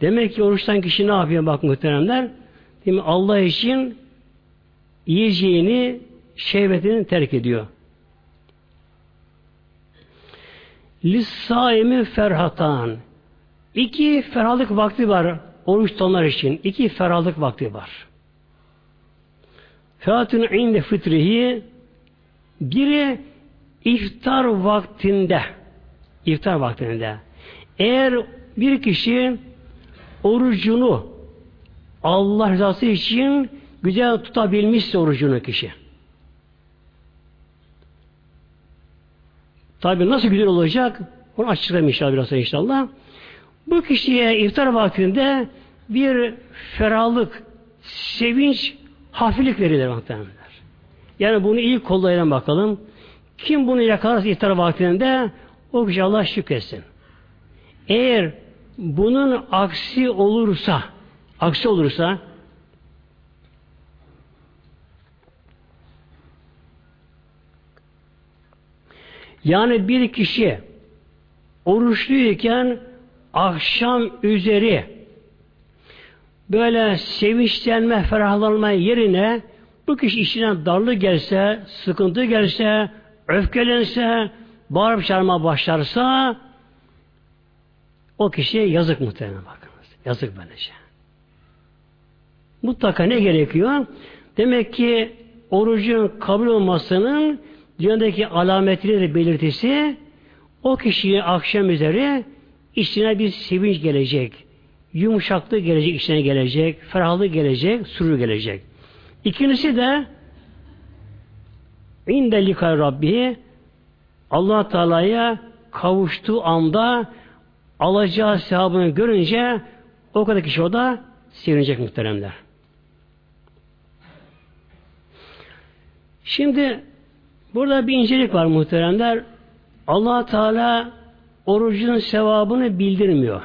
Demek ki oruçtan kişi ne yapıyor bak muhteremler? Değil mi? Allah için yiyeceğini şehvetini terk ediyor. Lissaimi ferhatan. İki ferahlık vakti var oruç tutanlar için. İki ferahlık vakti var. Ferhatun inde fıtrihi biri iftar vaktinde iftar vaktinde eğer bir kişi orucunu Allah rızası için güzel tutabilmişse orucunu kişi. Tabi nasıl güzel olacak? Onu açıklayayım inşallah biraz inşallah. Bu kişiye iftar vaktinde bir ferahlık, sevinç, hafiflik verilir muhtemelenler. Yani bunu iyi kollayalım bakalım. Kim bunu yakalarsa iftar vaktinde o kişi Allah şükretsin. Eğer bunun aksi olursa aksi olursa yani bir kişi oruçluyken akşam üzeri böyle sevinçlenme, ferahlanma yerine bu kişi işine darlı gelse, sıkıntı gelse, öfkelense, bağırıp çağırma başlarsa o kişiye yazık muhtemelen bakınız. Yazık böylece. Mutlaka ne gerekiyor? Demek ki orucun kabul olmasının dünyadaki alametleri belirtisi o kişiye akşam üzeri içine bir sevinç gelecek. Yumuşaklık gelecek, içine gelecek. Ferahlık gelecek, sürü gelecek. İkincisi de inde likay Rabbi allah Teala'ya kavuştuğu anda alacağı sevabını görünce o kadar kişi o da sevinecek muhteremler. Şimdi burada bir incelik var muhteremler. allah Teala orucun sevabını bildirmiyor.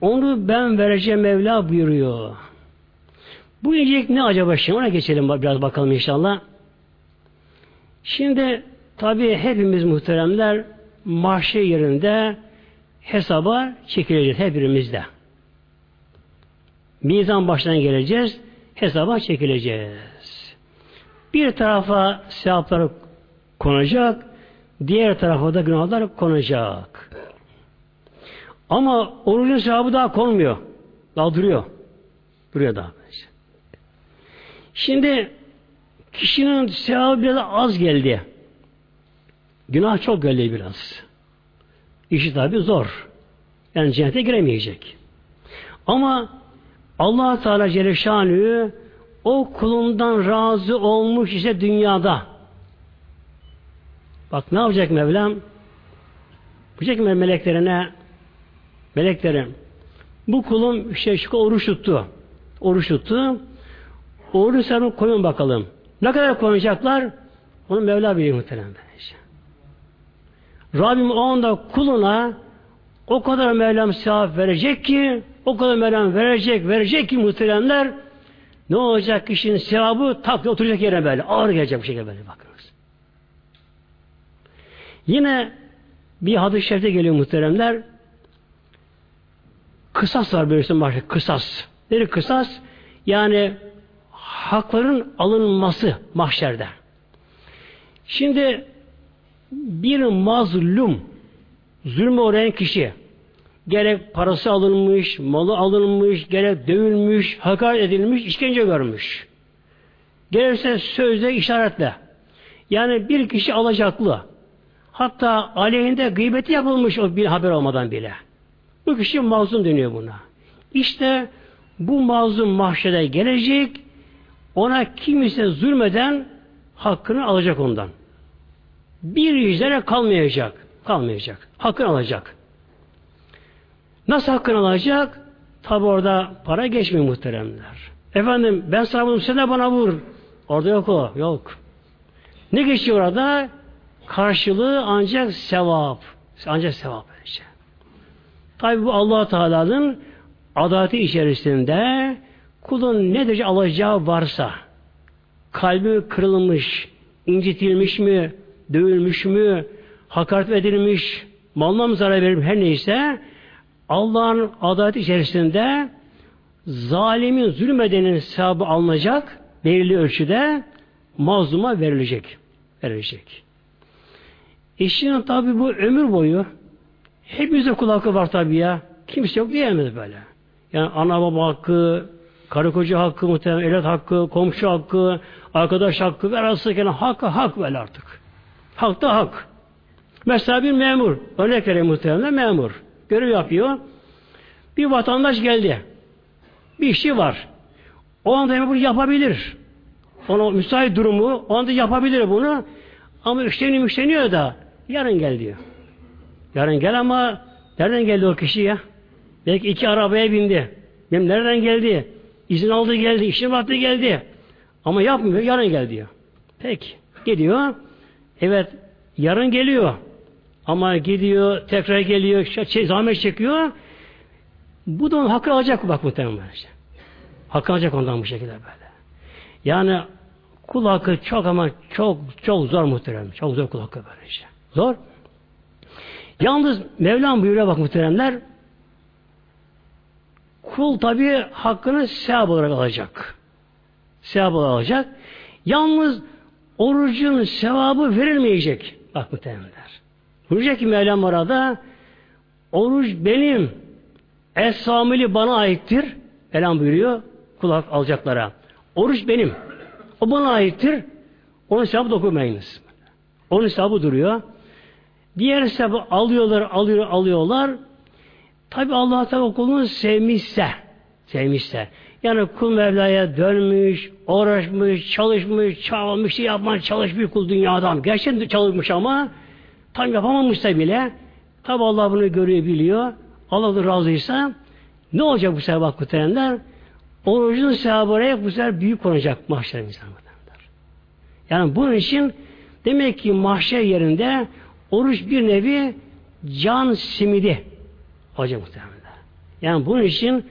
Onu ben vereceğim Mevla buyuruyor. Bu incelik ne acaba şimdi? Ona geçelim biraz bakalım inşallah. Şimdi tabi hepimiz muhteremler mahşer yerinde hesaba çekileceğiz hepimizde. Mizan baştan geleceğiz, hesaba çekileceğiz. Bir tarafa sevapları konacak, diğer tarafa da günahlar konacak. Ama orucun sevabı daha konmuyor. Daha duruyor. Duruyor daha. Şimdi kişinin sevabı biraz az geldi. Günah çok geldi biraz. İşi tabi zor. Yani cennete giremeyecek. Ama allah Teala Celle o kulundan razı olmuş ise dünyada. Bak ne yapacak Mevlam? Diyecek mi meleklerine meleklerim bu kulum işte şu oruç tuttu. Oruç tuttu. Oruç sevabını koyun bakalım. Ne kadar koyacaklar? Onu Mevla biliyor muhtemelen. Rabbim o anda kuluna o kadar Mevlam sevap verecek ki o kadar Mevlam verecek, verecek ki muhteremler ne olacak kişinin sevabı tak oturacak yere böyle. Ağır gelecek bu şekilde böyle bakınız. Yine bir hadis-i şerifte geliyor muhteremler. Kısas var böylesi başka. Kısas. Nedir kısas? Yani hakların alınması mahşerde. Şimdi bir mazlum zulme uğrayan kişi gerek parası alınmış, malı alınmış, gerek dövülmüş, hakaret edilmiş, işkence görmüş. Gerekse sözle, işaretle. Yani bir kişi alacaklı. Hatta aleyhinde gıybeti yapılmış o bir haber olmadan bile. Bu kişi mazlum deniyor buna. İşte bu mazlum mahşede gelecek, ona kimse zulmeden hakkını alacak ondan. Bir yüzlere kalmayacak. Kalmayacak. Hakkını alacak. Nasıl hakkını alacak? Tabi orada para geçmiyor muhteremler. Efendim ben sana vurdum sen de bana vur. Orada yok o. Yok. Ne geçiyor orada? Karşılığı ancak sevap. Ancak sevap. Işte. Tabi bu allah Teala'nın adaleti içerisinde kulun ne derece alacağı varsa kalbi kırılmış, incitilmiş mi, dövülmüş mü, hakaret edilmiş, malına mı zarar verilmiş her neyse Allah'ın adaleti içerisinde zalimin zulmedenin sevabı alınacak belirli ölçüde mazluma verilecek. Verilecek. İşin tabi bu ömür boyu hepimizde kul hakkı var tabi ya. Kimse yok diyemez böyle. Yani ana baba hakkı, karı koca hakkı, muhtemelen evlat hakkı, komşu hakkı, arkadaş hakkı ve arasındaki hakkı hak böyle artık. Hak da hak. Mesela bir memur, örnek vereyim muhtemelen memur. Görev yapıyor. Bir vatandaş geldi. Bir işi var. O anda memur yapabilir. Ona müsait durumu, o anda yapabilir bunu. Ama işleniyor işleniyor da yarın gel diyor. Yarın gel ama nereden geldi o kişi ya? Belki iki arabaya bindi. Benim nereden geldi? İzin aldı geldi, işin vakti geldi. Ama yapmıyor, yarın gel diyor. Peki, gidiyor. Evet, yarın geliyor. Ama gidiyor, tekrar geliyor, şey, zahmet çekiyor. Bu da onun hakkı alacak bak muhtemelen. Hakkı alacak ondan bu şekilde böyle. Yani kul hakkı çok ama çok çok zor muhterem. Çok zor kul hakkı böyle işte. Zor. Yalnız Mevlam buyuruyor bak muhteremler kul tabi hakkını sevap olarak alacak. Sevap olarak alacak. Yalnız orucun sevabı verilmeyecek. Bak muhteremler. Buyuracak ki Mevlam orada oruç benim Es-Samili bana aittir. Mevlam buyuruyor kulak alacaklara. Oruç benim. O bana aittir. Onun hesabı dokumayınız. Onun hesabı duruyor. Diğer hesabı alıyorlar, alıyor, alıyorlar. Tabi Allah Teala kulunu sevmişse, sevmişse, yani kul Mevla'ya dönmüş, uğraşmış, çalışmış, çabalamış, şey yapmaya çalışmış kul dünyadan. Gerçekten çalışmış ama tam yapamamışsa bile tabi Allah bunu görüyor, biliyor. Allah da razıysa ne olacak bu sefer bak Orucun sevabı oraya bu sefer büyük konacak mahşer insanlar. Yani bunun için demek ki mahşer yerinde oruç bir nevi can simidi hocam muhtemelen. Yani bunun için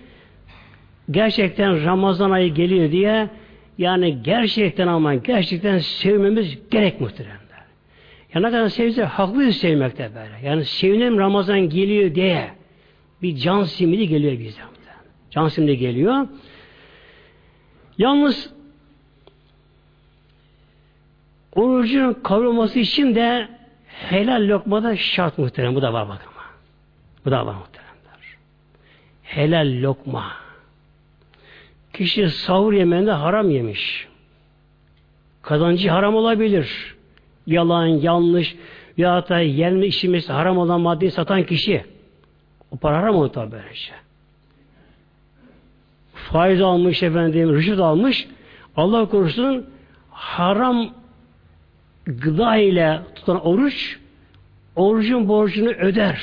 gerçekten Ramazan ayı geliyor diye yani gerçekten ama gerçekten sevmemiz gerek muhtemelen. Yani ne kadar sevse haklıyız sevmekte böyle. Yani sevinim Ramazan geliyor diye bir can simidi geliyor bize. Can simidi geliyor. Yalnız orucun kavrulması için de helal lokmada şart muhterem. Bu da var bak ama. Bu da var muhteremler. Helal lokma. Kişi sahur yemeğinde haram yemiş. Kazancı haram olabilir. Yalan, yanlış ya da yenme işimiz haram olan maddeyi satan kişi. O para haram olur tabi böylece. Şey faiz almış efendim, rüşvet almış. Allah korusun haram gıda ile tutan oruç orucun borcunu öder.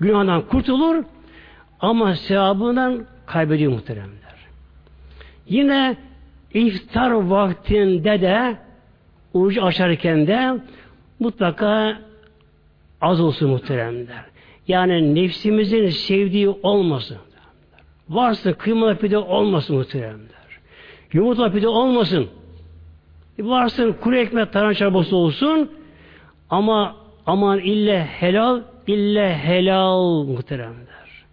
Günahdan kurtulur ama sevabından kaybediyor muhteremler. Yine iftar vaktinde de oruç açarken de mutlaka az olsun muhteremler. Yani nefsimizin sevdiği olmasın. Varsa kıymalı pide olmasın muhteremler. Yumurta pide olmasın. Varsın kuru ekmek taran çorbası olsun ama aman ille helal ille helal muhteremler.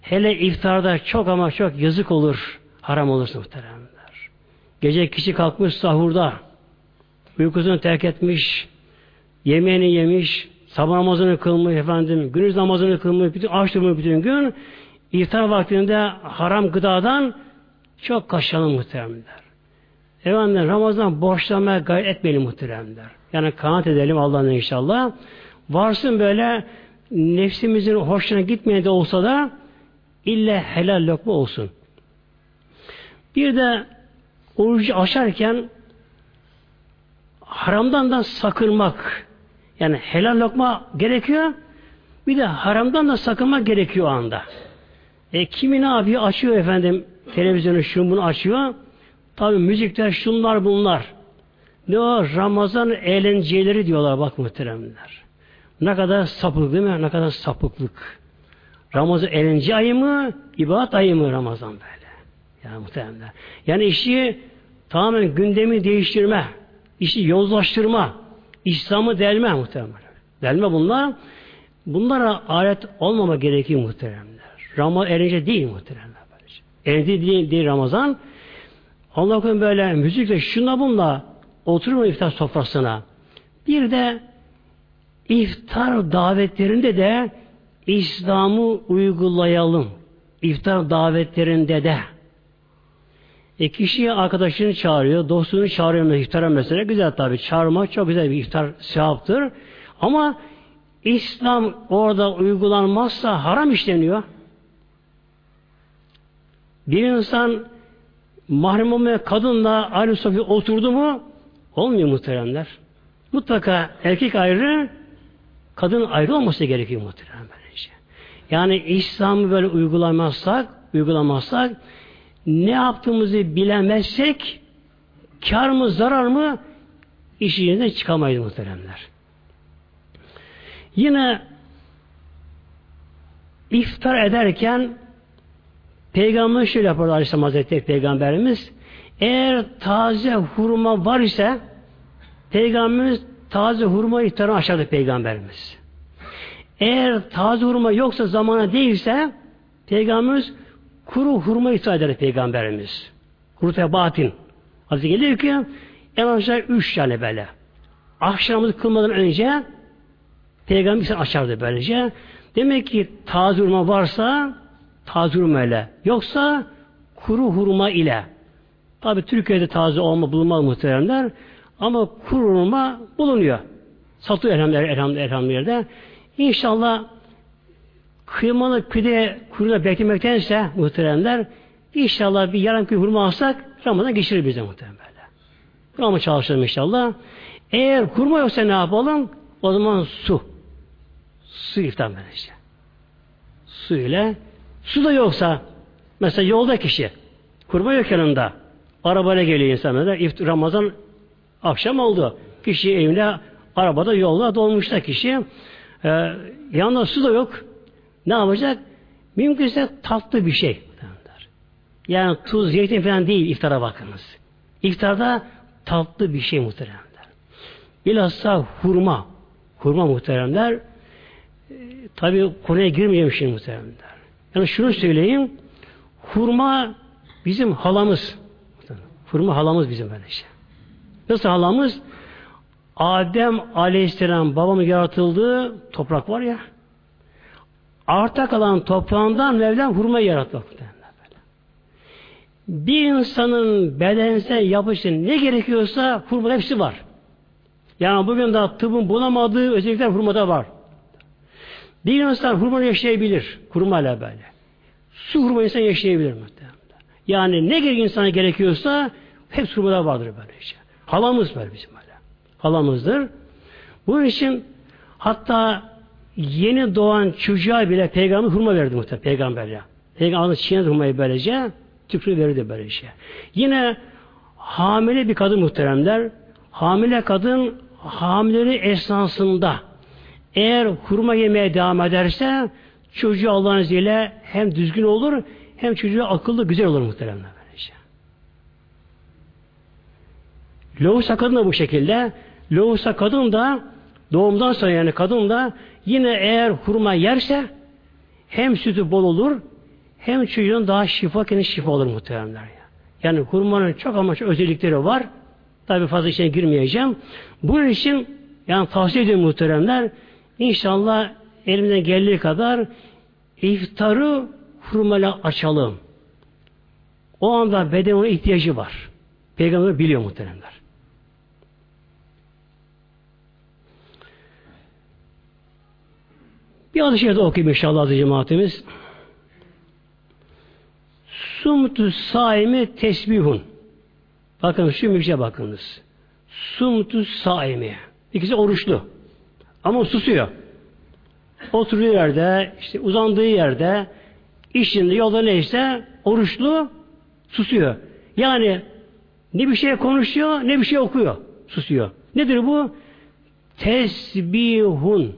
Hele iftarda çok ama çok yazık olur. Haram olursa muhteremler. Gece kişi kalkmış sahurda uykusunu terk etmiş yemeğini yemiş sabah namazını kılmış efendim, gündüz namazını kılmış, bütün aç durmuş bütün gün, iftar vaktinde haram gıdadan çok kaçalım muhteremler. Efendim Ramazan borçlamaya gayret etmeyelim muhteremler. Yani kanat edelim Allah'ın inşallah. Varsın böyle nefsimizin hoşuna gitmeyen de olsa da illa helal lokma olsun. Bir de orucu aşarken haramdan da sakınmak yani helal lokma gerekiyor bir de haramdan da sakınmak gerekiyor o anda. E kimi ne yapıyor? Açıyor efendim televizyonu şunu bunu açıyor. Tabi müzikler şunlar bunlar. Ne o? Ramazan eğlenceleri diyorlar bak muhteremler. Ne kadar sapık değil mi? Ne kadar sapıklık. Ramazan eğlence ayı mı? İbadet ayı mı Ramazan böyle? Yani muhteremler. Yani işi tamamen gündemi değiştirme, işi yozlaştırma, İslam'ı delme muhteremler. Delme bunlar. Bunlara alet olmama gerekiyor muhteremler. Ramazan eğlence değil muhteremler. Eğlence değil, değil Ramazan. Allah'ın böyle müzikle şuna bunla oturma iftar sofrasına. Bir de iftar davetlerinde de İslam'ı uygulayalım. İftar davetlerinde de. E kişi arkadaşını çağırıyor, dostunu çağırıyor iftara mesela. Güzel tabi. Çağırmak çok güzel bir iftar sevaptır. Ama İslam orada uygulanmazsa haram işleniyor. Bir insan mahrem olmayan kadınla aynı sofraya oturdu mu olmuyor muhteremler. Mutlaka erkek ayrı, kadın ayrı olması gerekiyor muhterem. Yani İslam'ı böyle uygulamazsak, uygulamazsak ne yaptığımızı bilemezsek kar mı zarar mı işin yerinden çıkamayız muhteremler. Yine iftar ederken Peygamber şöyle yapardı Aleyhisselam Hazretleri Peygamberimiz eğer taze hurma var ise Peygamberimiz taze hurma iftarını açardı Peygamberimiz. Eğer taze hurma yoksa zamana değilse Peygamberimiz kuru hurma iftar eder Peygamberimiz. Kuru tebatin. Hazreti geliyor ki en aşağı üç tane böyle. Akşamımızı kılmadan önce Peygamber açardı böylece. Demek ki taze hurma varsa taze hurma ile. Yoksa kuru hurma ile. Tabi Türkiye'de taze olma bulunmaz muhteremler. Ama kuru hurma bulunuyor. Satıyor elhamdülillah, elhamdülillah, elhamdülillah. İnşallah kıymalı pide kuruna beklemektense muhteremler inşallah bir yarım kilo hurma alsak Ramazan geçirir bize muhterem böyle. Çalışalım inşallah. Eğer hurma yoksa ne yapalım? O zaman su. Su iftar böylece. Su ile Su da yoksa mesela yolda kişi kurban yok yanında arabayla geliyor insan mesela Ramazan akşam oldu. Kişi evine arabada yolda dolmuşta kişi e, yanında su da yok. Ne yapacak? Mümkünse tatlı bir şey. Yani tuz, zeytin falan değil iftara bakınız. İftarda tatlı bir şey muhteremler. Bilhassa hurma. Hurma muhteremler. E, tabi konuya girmeyeceğim şimdi muhteremler. Yani şunu söyleyeyim. Hurma bizim halamız. Hurma halamız bizim böyle şey. Nasıl halamız? Adem Aleyhisselam babamın yaratıldığı toprak var ya. Arta kalan toprağından Mevlam hurma yaratmak. Bir insanın bedense yapışın ne gerekiyorsa hurma hepsi var. Yani bugün de tıbbın bulamadığı özellikler hurmada var. Bir insan hurma yaşayabilir. Hurmayla böyle. Su hurma insan yaşayabilir muhtemelen. Yani ne gerek insana gerekiyorsa hep hurmada vardır böyle şey. Halamız var bizim böyle. Halamızdır. Bu için hatta yeni doğan çocuğa bile peygamber hurma verdi muhtemelen peygamberle. Peygamber çiğnedi hurmayı böylece tükrü verirdi böyle şey. Yine hamile bir kadın muhteremler hamile kadın hamileri esnasında eğer hurma yemeye devam ederse çocuğu Allah'ın izniyle hem düzgün olur hem çocuğu akıllı güzel olur muhteremler. Böylece. Lohusa kadın da bu şekilde. Lohusa kadın da doğumdan sonra yani kadın da yine eğer hurma yerse hem sütü bol olur hem çocuğun daha şifa kendine şifa olur muhteremler. Yani hurmanın çok ama çok özellikleri var. Tabi fazla içine girmeyeceğim. Bunun için yani tavsiye ediyorum muhteremler İnşallah elimizden geldiği kadar iftarı hurmayla açalım. O anda beden ona ihtiyacı var. Peygamber biliyor muhteremler. Bir adı şeride okuyayım inşallah adı cemaatimiz. Sumtu saimi tesbihun. Bakın şu müjde bakınız. Sumtu saimi. İkisi oruçlu. Ama susuyor. Oturduğu yerde, işte uzandığı yerde, işinde, yolda neyse oruçlu susuyor. Yani ne bir şey konuşuyor, ne bir şey okuyor. Susuyor. Nedir bu? Tesbihun.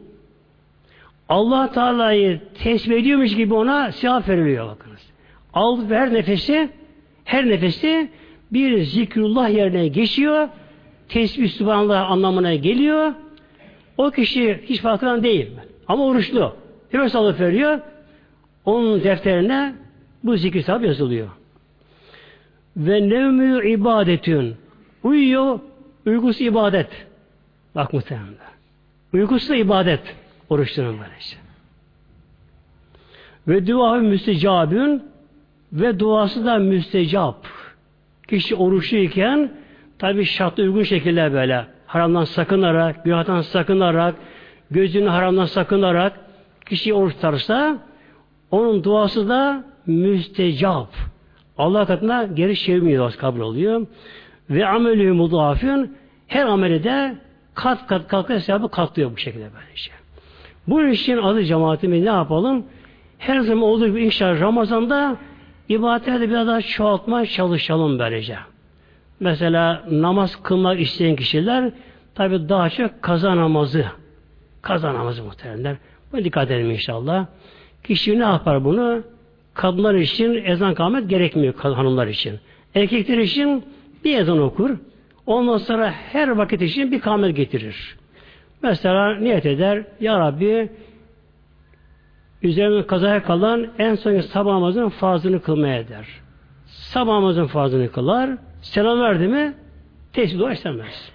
Allah Teala'yı tesbih ediyormuş gibi ona sevap veriliyor bakınız. Al her nefesi her nefesi bir zikrullah yerine geçiyor. Tesbih subhanallah anlamına geliyor. O kişi hiç farkından değil. Ama oruçlu. Hemen alıp veriyor. Onun defterine bu zikir sevap yazılıyor. Ve nevmü ibadetün. Uyuyor, uykusu ibadet. Bak muhtemelen. Uykusu da ibadet. Oruçların böylece. Ve dua müstecabün ve duası da müstecap. Kişi oruçluyken tabi şartlı uygun şekilde böyle haramdan sakınarak, günahtan sakınarak, gözünü haramdan sakınarak kişi oruç tutarsa onun duası da müstecap. Allah katına geri çevirmiyor kabul oluyor. Ve amelü mudafın her ameli de kat kat kat hesabı katlıyor bu şekilde böylece. Bu için adı cemaatimiz ne yapalım? Her zaman olduğu gibi inşallah Ramazan'da ibadetleri biraz daha çoğaltmaya çalışalım böylece. Mesela namaz kılmak isteyen kişiler tabi daha çok kaza namazı kaza namazı muhteremler. Bu dikkat edelim inşallah. Kişi ne yapar bunu? Kadınlar için ezan kâmet gerekmiyor hanımlar için. Erkekler için bir ezan okur. Ondan sonra her vakit için bir kâmet getirir. Mesela niyet eder, Ya Rabbi üzerine kazaya kalan en son sabah namazının farzını kılmaya eder. Sabah namazının farzını kılar, selam verdi mi tesbih dua istemez.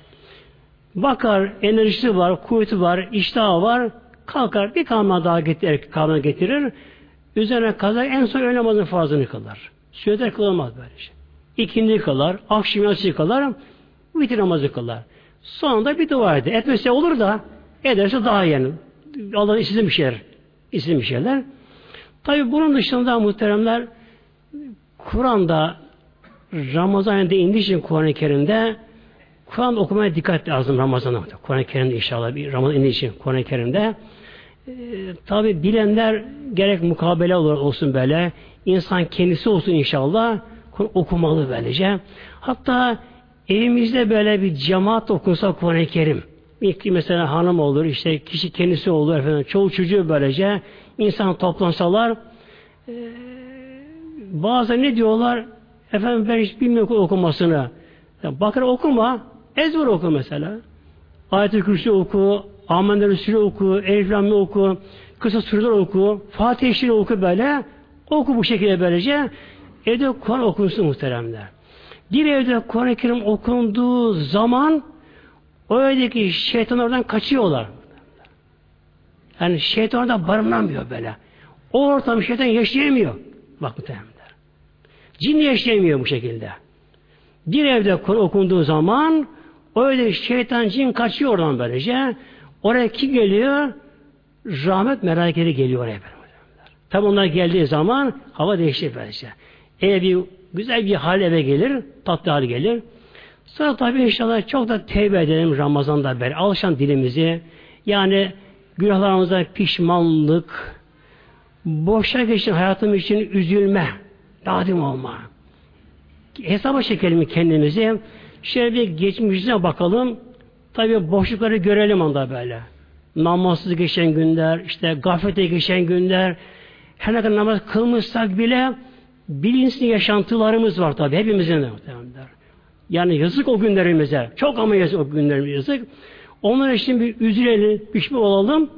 Bakar, enerjisi var, kuvveti var, iştahı var, kalkar bir kalma daha getirir, kalma getirir. Üzerine kaza en son öğle namazının farzını kılar. Sünnetler kılamaz böyle şey. İkindi kılar, akşam yatsı kılar, vitir namazı kılar. Sonunda bir dua eder. Etmese olur da ederse daha yani. Allah'ın istediği bir şeyler. İstediği bir şeyler. Tabi bunun dışında muhteremler Kur'an'da Ramazan ayında indiği için Kur'an-ı Kerim'de Kur'an okumaya dikkat lazım Ramazan'da. Kur'an-ı Kerim'de inşallah bir Ramazan indiği için Kur'an-ı Kerim'de. E, tabi bilenler gerek mukabele olsun böyle, insan kendisi olsun inşallah okumalı böylece. Hatta evimizde böyle bir cemaat okunsa Kur'an-ı Kerim. Bir mesela hanım olur, işte kişi kendisi olur, efendim, çoğu çocuğu böylece insan toplansalar e, bazen ne diyorlar? Efendim ben hiç bilmiyorum okumasını. Yani Bakara okuma, ezber oku mesela. Ayet-i Kürsi oku, Amen Resulü oku, Elif oku, kısa sureler oku, Fatih oku böyle. Oku bu şekilde böylece. Evde Kur'an okunsun muhteremler. Bir evde Kur'an-ı Kerim okunduğu zaman o evdeki şeytan oradan kaçıyorlar. Yani şeytan orada barınamıyor böyle. O ortam şeytan yaşayamıyor. Bak muhteremler. Cin yaşayamıyor bu şekilde. Bir evde Kur'an okunduğu zaman evde şeytan cin kaçıyor oradan böylece. Oraya kim geliyor? Rahmet melekleri geliyor oraya. Tabi onlar geldiği zaman hava değişir böylece. Eğer bir güzel bir hal eve gelir, tatlı hal gelir. Sonra tabi inşallah çok da tevbe edelim Ramazan'da beri. Alışan dilimizi. Yani günahlarımıza pişmanlık, boşa geçen hayatım için üzülme, dadim olma. Hesaba çekelim kendimizi. Şöyle bir geçmişine bakalım. Tabi boşlukları görelim anda böyle. Namazsız geçen günler, işte gaflete geçen günler, her ne kadar namaz kılmışsak bile bilinçli yaşantılarımız var tabi hepimizin de Yani yazık o günlerimize. Çok ama yazık o günlerimize yazık. Onlar için bir üzülelim, pişman olalım.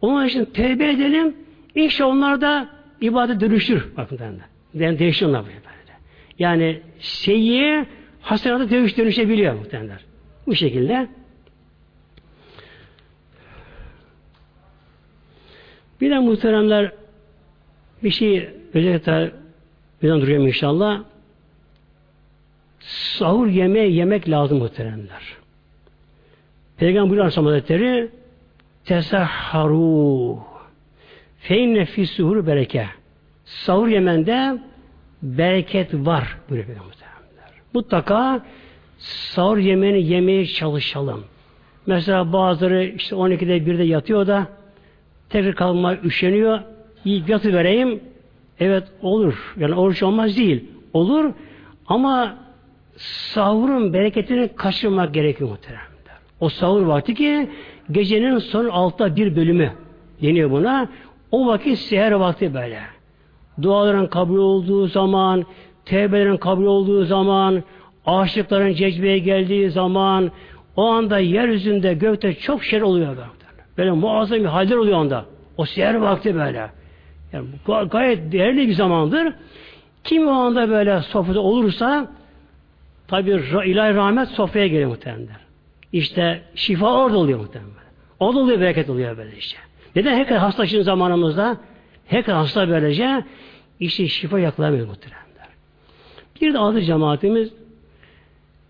Onlar için tevbe edelim. İnşallah onlar da ibadet dönüşür. Bakın da. Yani değişir onlar böyle. Yani seyyiye hasenata dönüş dönüşebiliyor muhtemelen. Bu şekilde. Bir de muhteremler bir şey özellikle birden duruyorum inşallah. Sahur yemeği yemek lazım muhteremler. Peygamber buyuruyor Aleyhisselam Hazretleri tesahharu feinne fissuhur bereke sahur yemende bereket var Peygamber Mutlaka sahur yemeğini yemeye çalışalım. Mesela bazıları işte 12'de 1'de yatıyor da tekrar kalma üşeniyor. Yiyip yatı vereyim. Evet olur. Yani oruç olmaz değil. Olur ama sahurun bereketini kaçırmak gerekiyor muhtemelen. O sahur vakti ki gecenin son altta bir bölümü deniyor buna. O vakit seher vakti böyle. Duaların kabul olduğu zaman, tevbelerin kabul olduğu zaman, aşıkların cezbeye geldiği zaman, o anda yeryüzünde gökte çok şey oluyor. Böyle, böyle muazzam bir haller oluyor anda. O seher vakti böyle. Yani gayet değerli bir zamandır. Kim o anda böyle sofrada olursa tabi ilahi rahmet sofraya geliyor muhtemelen. İşte şifa orada oluyor muhtemelen. Orada oluyor bereket oluyor böylece. Neden herkes hastaşın zamanımızda? Herkes hasta böylece işte şifa yakalamıyor muhtemelen. Bir de adı cemaatimiz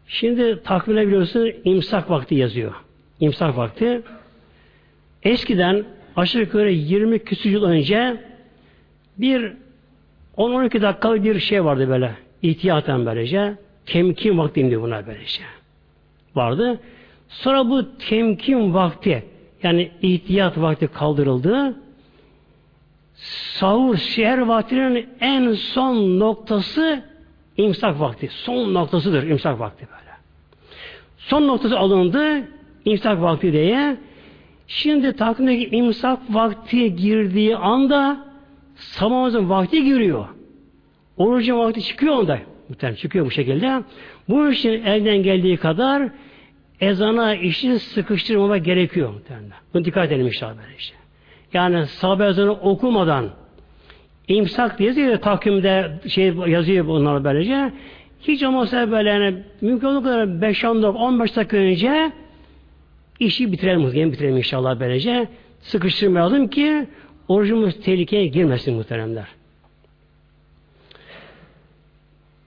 şimdi takvimle biliyorsun imsak vakti yazıyor. İmsak vakti. Eskiden aşağı yukarı 20 küsur yıl önce bir 10-12 dakikalık bir şey vardı böyle. İhtiyaten böylece. Temkin vakti indi buna böylece. Vardı. Sonra bu temkin vakti yani ihtiyat vakti kaldırıldı. Sahur şehir vaktinin en son noktası imsak vakti. Son noktasıdır imsak vakti böyle. Son noktası alındı imsak vakti diye. Şimdi takvimdeki imsak vakti girdiği anda sabahımızın vakti giriyor. Orucun vakti çıkıyor onda. Muhtemelen çıkıyor bu şekilde. Bu için elden geldiği kadar ezana işi sıkıştırmama gerekiyor muhtemelen. Bunu dikkat edelim inşallah işte. Yani sabah ezanı okumadan imsak diye yazıyor takvimde şey yazıyor bunlar böylece. Hiç olmazsa böyle yani mümkün olduğu kadar 5-10 15 dakika önce işi bitirelim, yeni bitirelim inşallah böylece. Sıkıştırmayalım ki orucumuz tehlikeye girmesin muhteremler.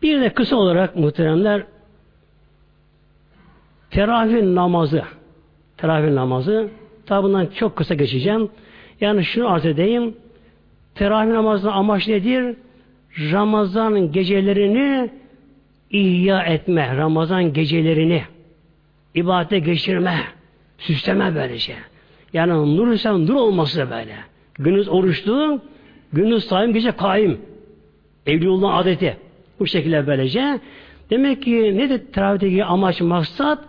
Bir de kısa olarak muhteremler Teravih namazı. Teravih namazı. Tabi bundan çok kısa geçeceğim. Yani şunu arz edeyim. Teravih namazının amaç nedir? Ramazan gecelerini ihya etme. Ramazan gecelerini ibadete geçirme. Süsleme böylece. Yani nur ise nur olması böyle. Günüz oruçlu, günüz saim, gece kaim. Evliyullah'ın adeti. Bu şekilde böylece. Demek ki nedir teravihteki amaç, maksat?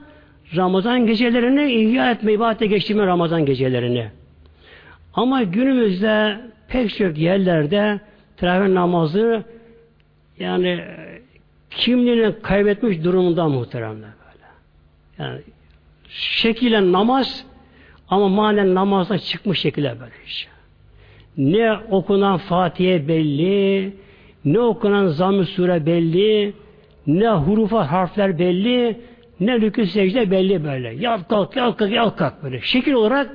Ramazan gecelerini ihya etme, ibadete geçirme Ramazan gecelerini. Ama günümüzde pek çok yerlerde teravih namazı yani kimliğini kaybetmiş durumunda muhteremler böyle. Yani şekillen namaz ama manen namazdan çıkmış şekilde böyle işte. Ne okunan Fatiha belli, ne okunan zamm sure belli, ne hurufa harfler belli, ne rükü secde belli böyle. Yat kalk, yat kalk, yat kalk böyle. Şekil olarak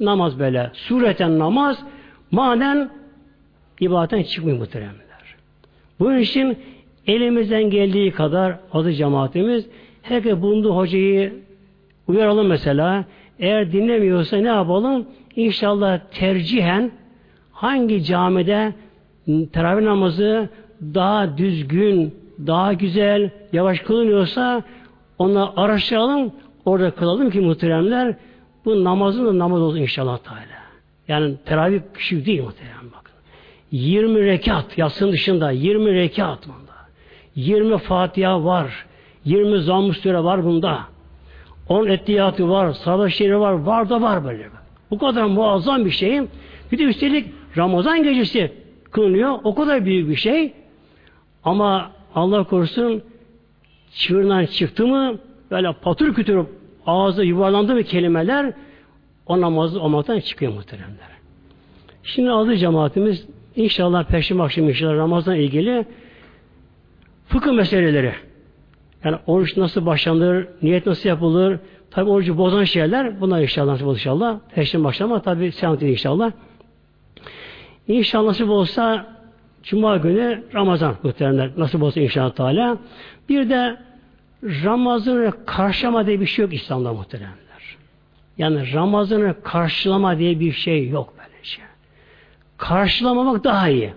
namaz böyle. Sureten namaz, manen ibadetten çıkmıyor muhteremler. Bunun için elimizden geldiği kadar adı cemaatimiz herkes bulunduğu hocayı uyaralım mesela. Eğer dinlemiyorsa ne yapalım? İnşallah tercihen hangi camide teravih namazı daha düzgün, daha güzel, yavaş kılınıyorsa onu araştıralım, orada kılalım ki muhteremler bu namazın da namaz olsun inşallah Teala. Yani teravih küçük değil muhterem bakın. 20 rekat yatsının dışında 20 rekat bunda. 20 Fatiha var. 20 zamm süre var bunda. 10 ettiyatı var. Sahabe şerif var. Var da var böyle. Bu kadar muazzam bir şey. Bir de üstelik Ramazan gecesi kılınıyor. O kadar büyük bir şey. Ama Allah korusun çığırından çıktı mı böyle patır kütür ağzı yuvarlandı mı kelimeler o namazı olmaktan çıkıyor muhteremler. Şimdi adı cemaatimiz inşallah Perşembe akşamı inşallah Ramazan ilgili fıkıh meseleleri yani oruç nasıl başlanır, niyet nasıl yapılır, tabi orucu bozan şeyler bunlar inşallah inşallah. Perşembe akşamı tabi seyahat inşallah. İnşallah nasip olsa Cuma günü Ramazan muhteremler. Nasip olsa inşallah Teala. Bir de Ramazan'ı karşılama diye bir şey yok İslam'da muhteremler. Yani Ramazan'ı karşılama diye bir şey yok böyle şey. Karşılamamak daha iyi.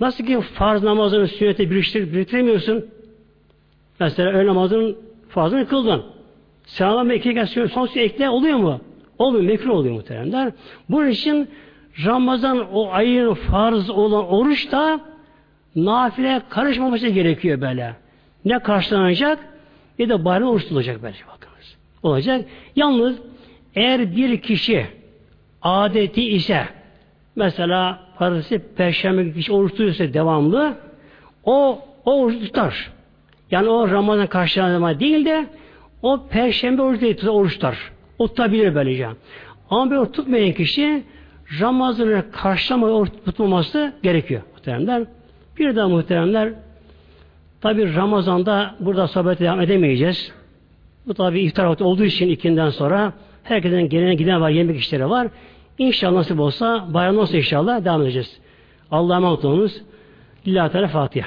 Nasıl ki farz namazını sünnete birleştirip biriktiremiyorsun. Mesela öğle namazının farzını kıldın. Selam eklerken son ekle oluyor mu? Olmuyor, mekruh oluyor muhteremler. Bunun için Ramazan o ayın farz olan oruç da nafile karışmaması gerekiyor böyle. Ne karşılanacak ne de bayram oruç tutulacak böyle bakınız. Olacak. Yalnız eğer bir kişi adeti ise mesela parası perşembe kişi oruç tutuyorsa devamlı o, o oruç tutar. Yani o Ramazan karşılanma değil de o perşembe oruç değil tutar, oruç tutar. O tutabilir böylece. Ama böyle tutmayan kişi Ramazan'ı karşılama tutmaması gerekiyor muhteremler. Bir daha muhteremler tabi Ramazan'da burada sohbet devam edemeyeceğiz. Bu tabi iftar vakti olduğu için ikinden sonra herkesin gelene giden var, yemek işleri var. İnşallah nasip olsa bayram olsa inşallah devam edeceğiz. Allah'a emanet olunuz. Lillahi Teala Fatiha.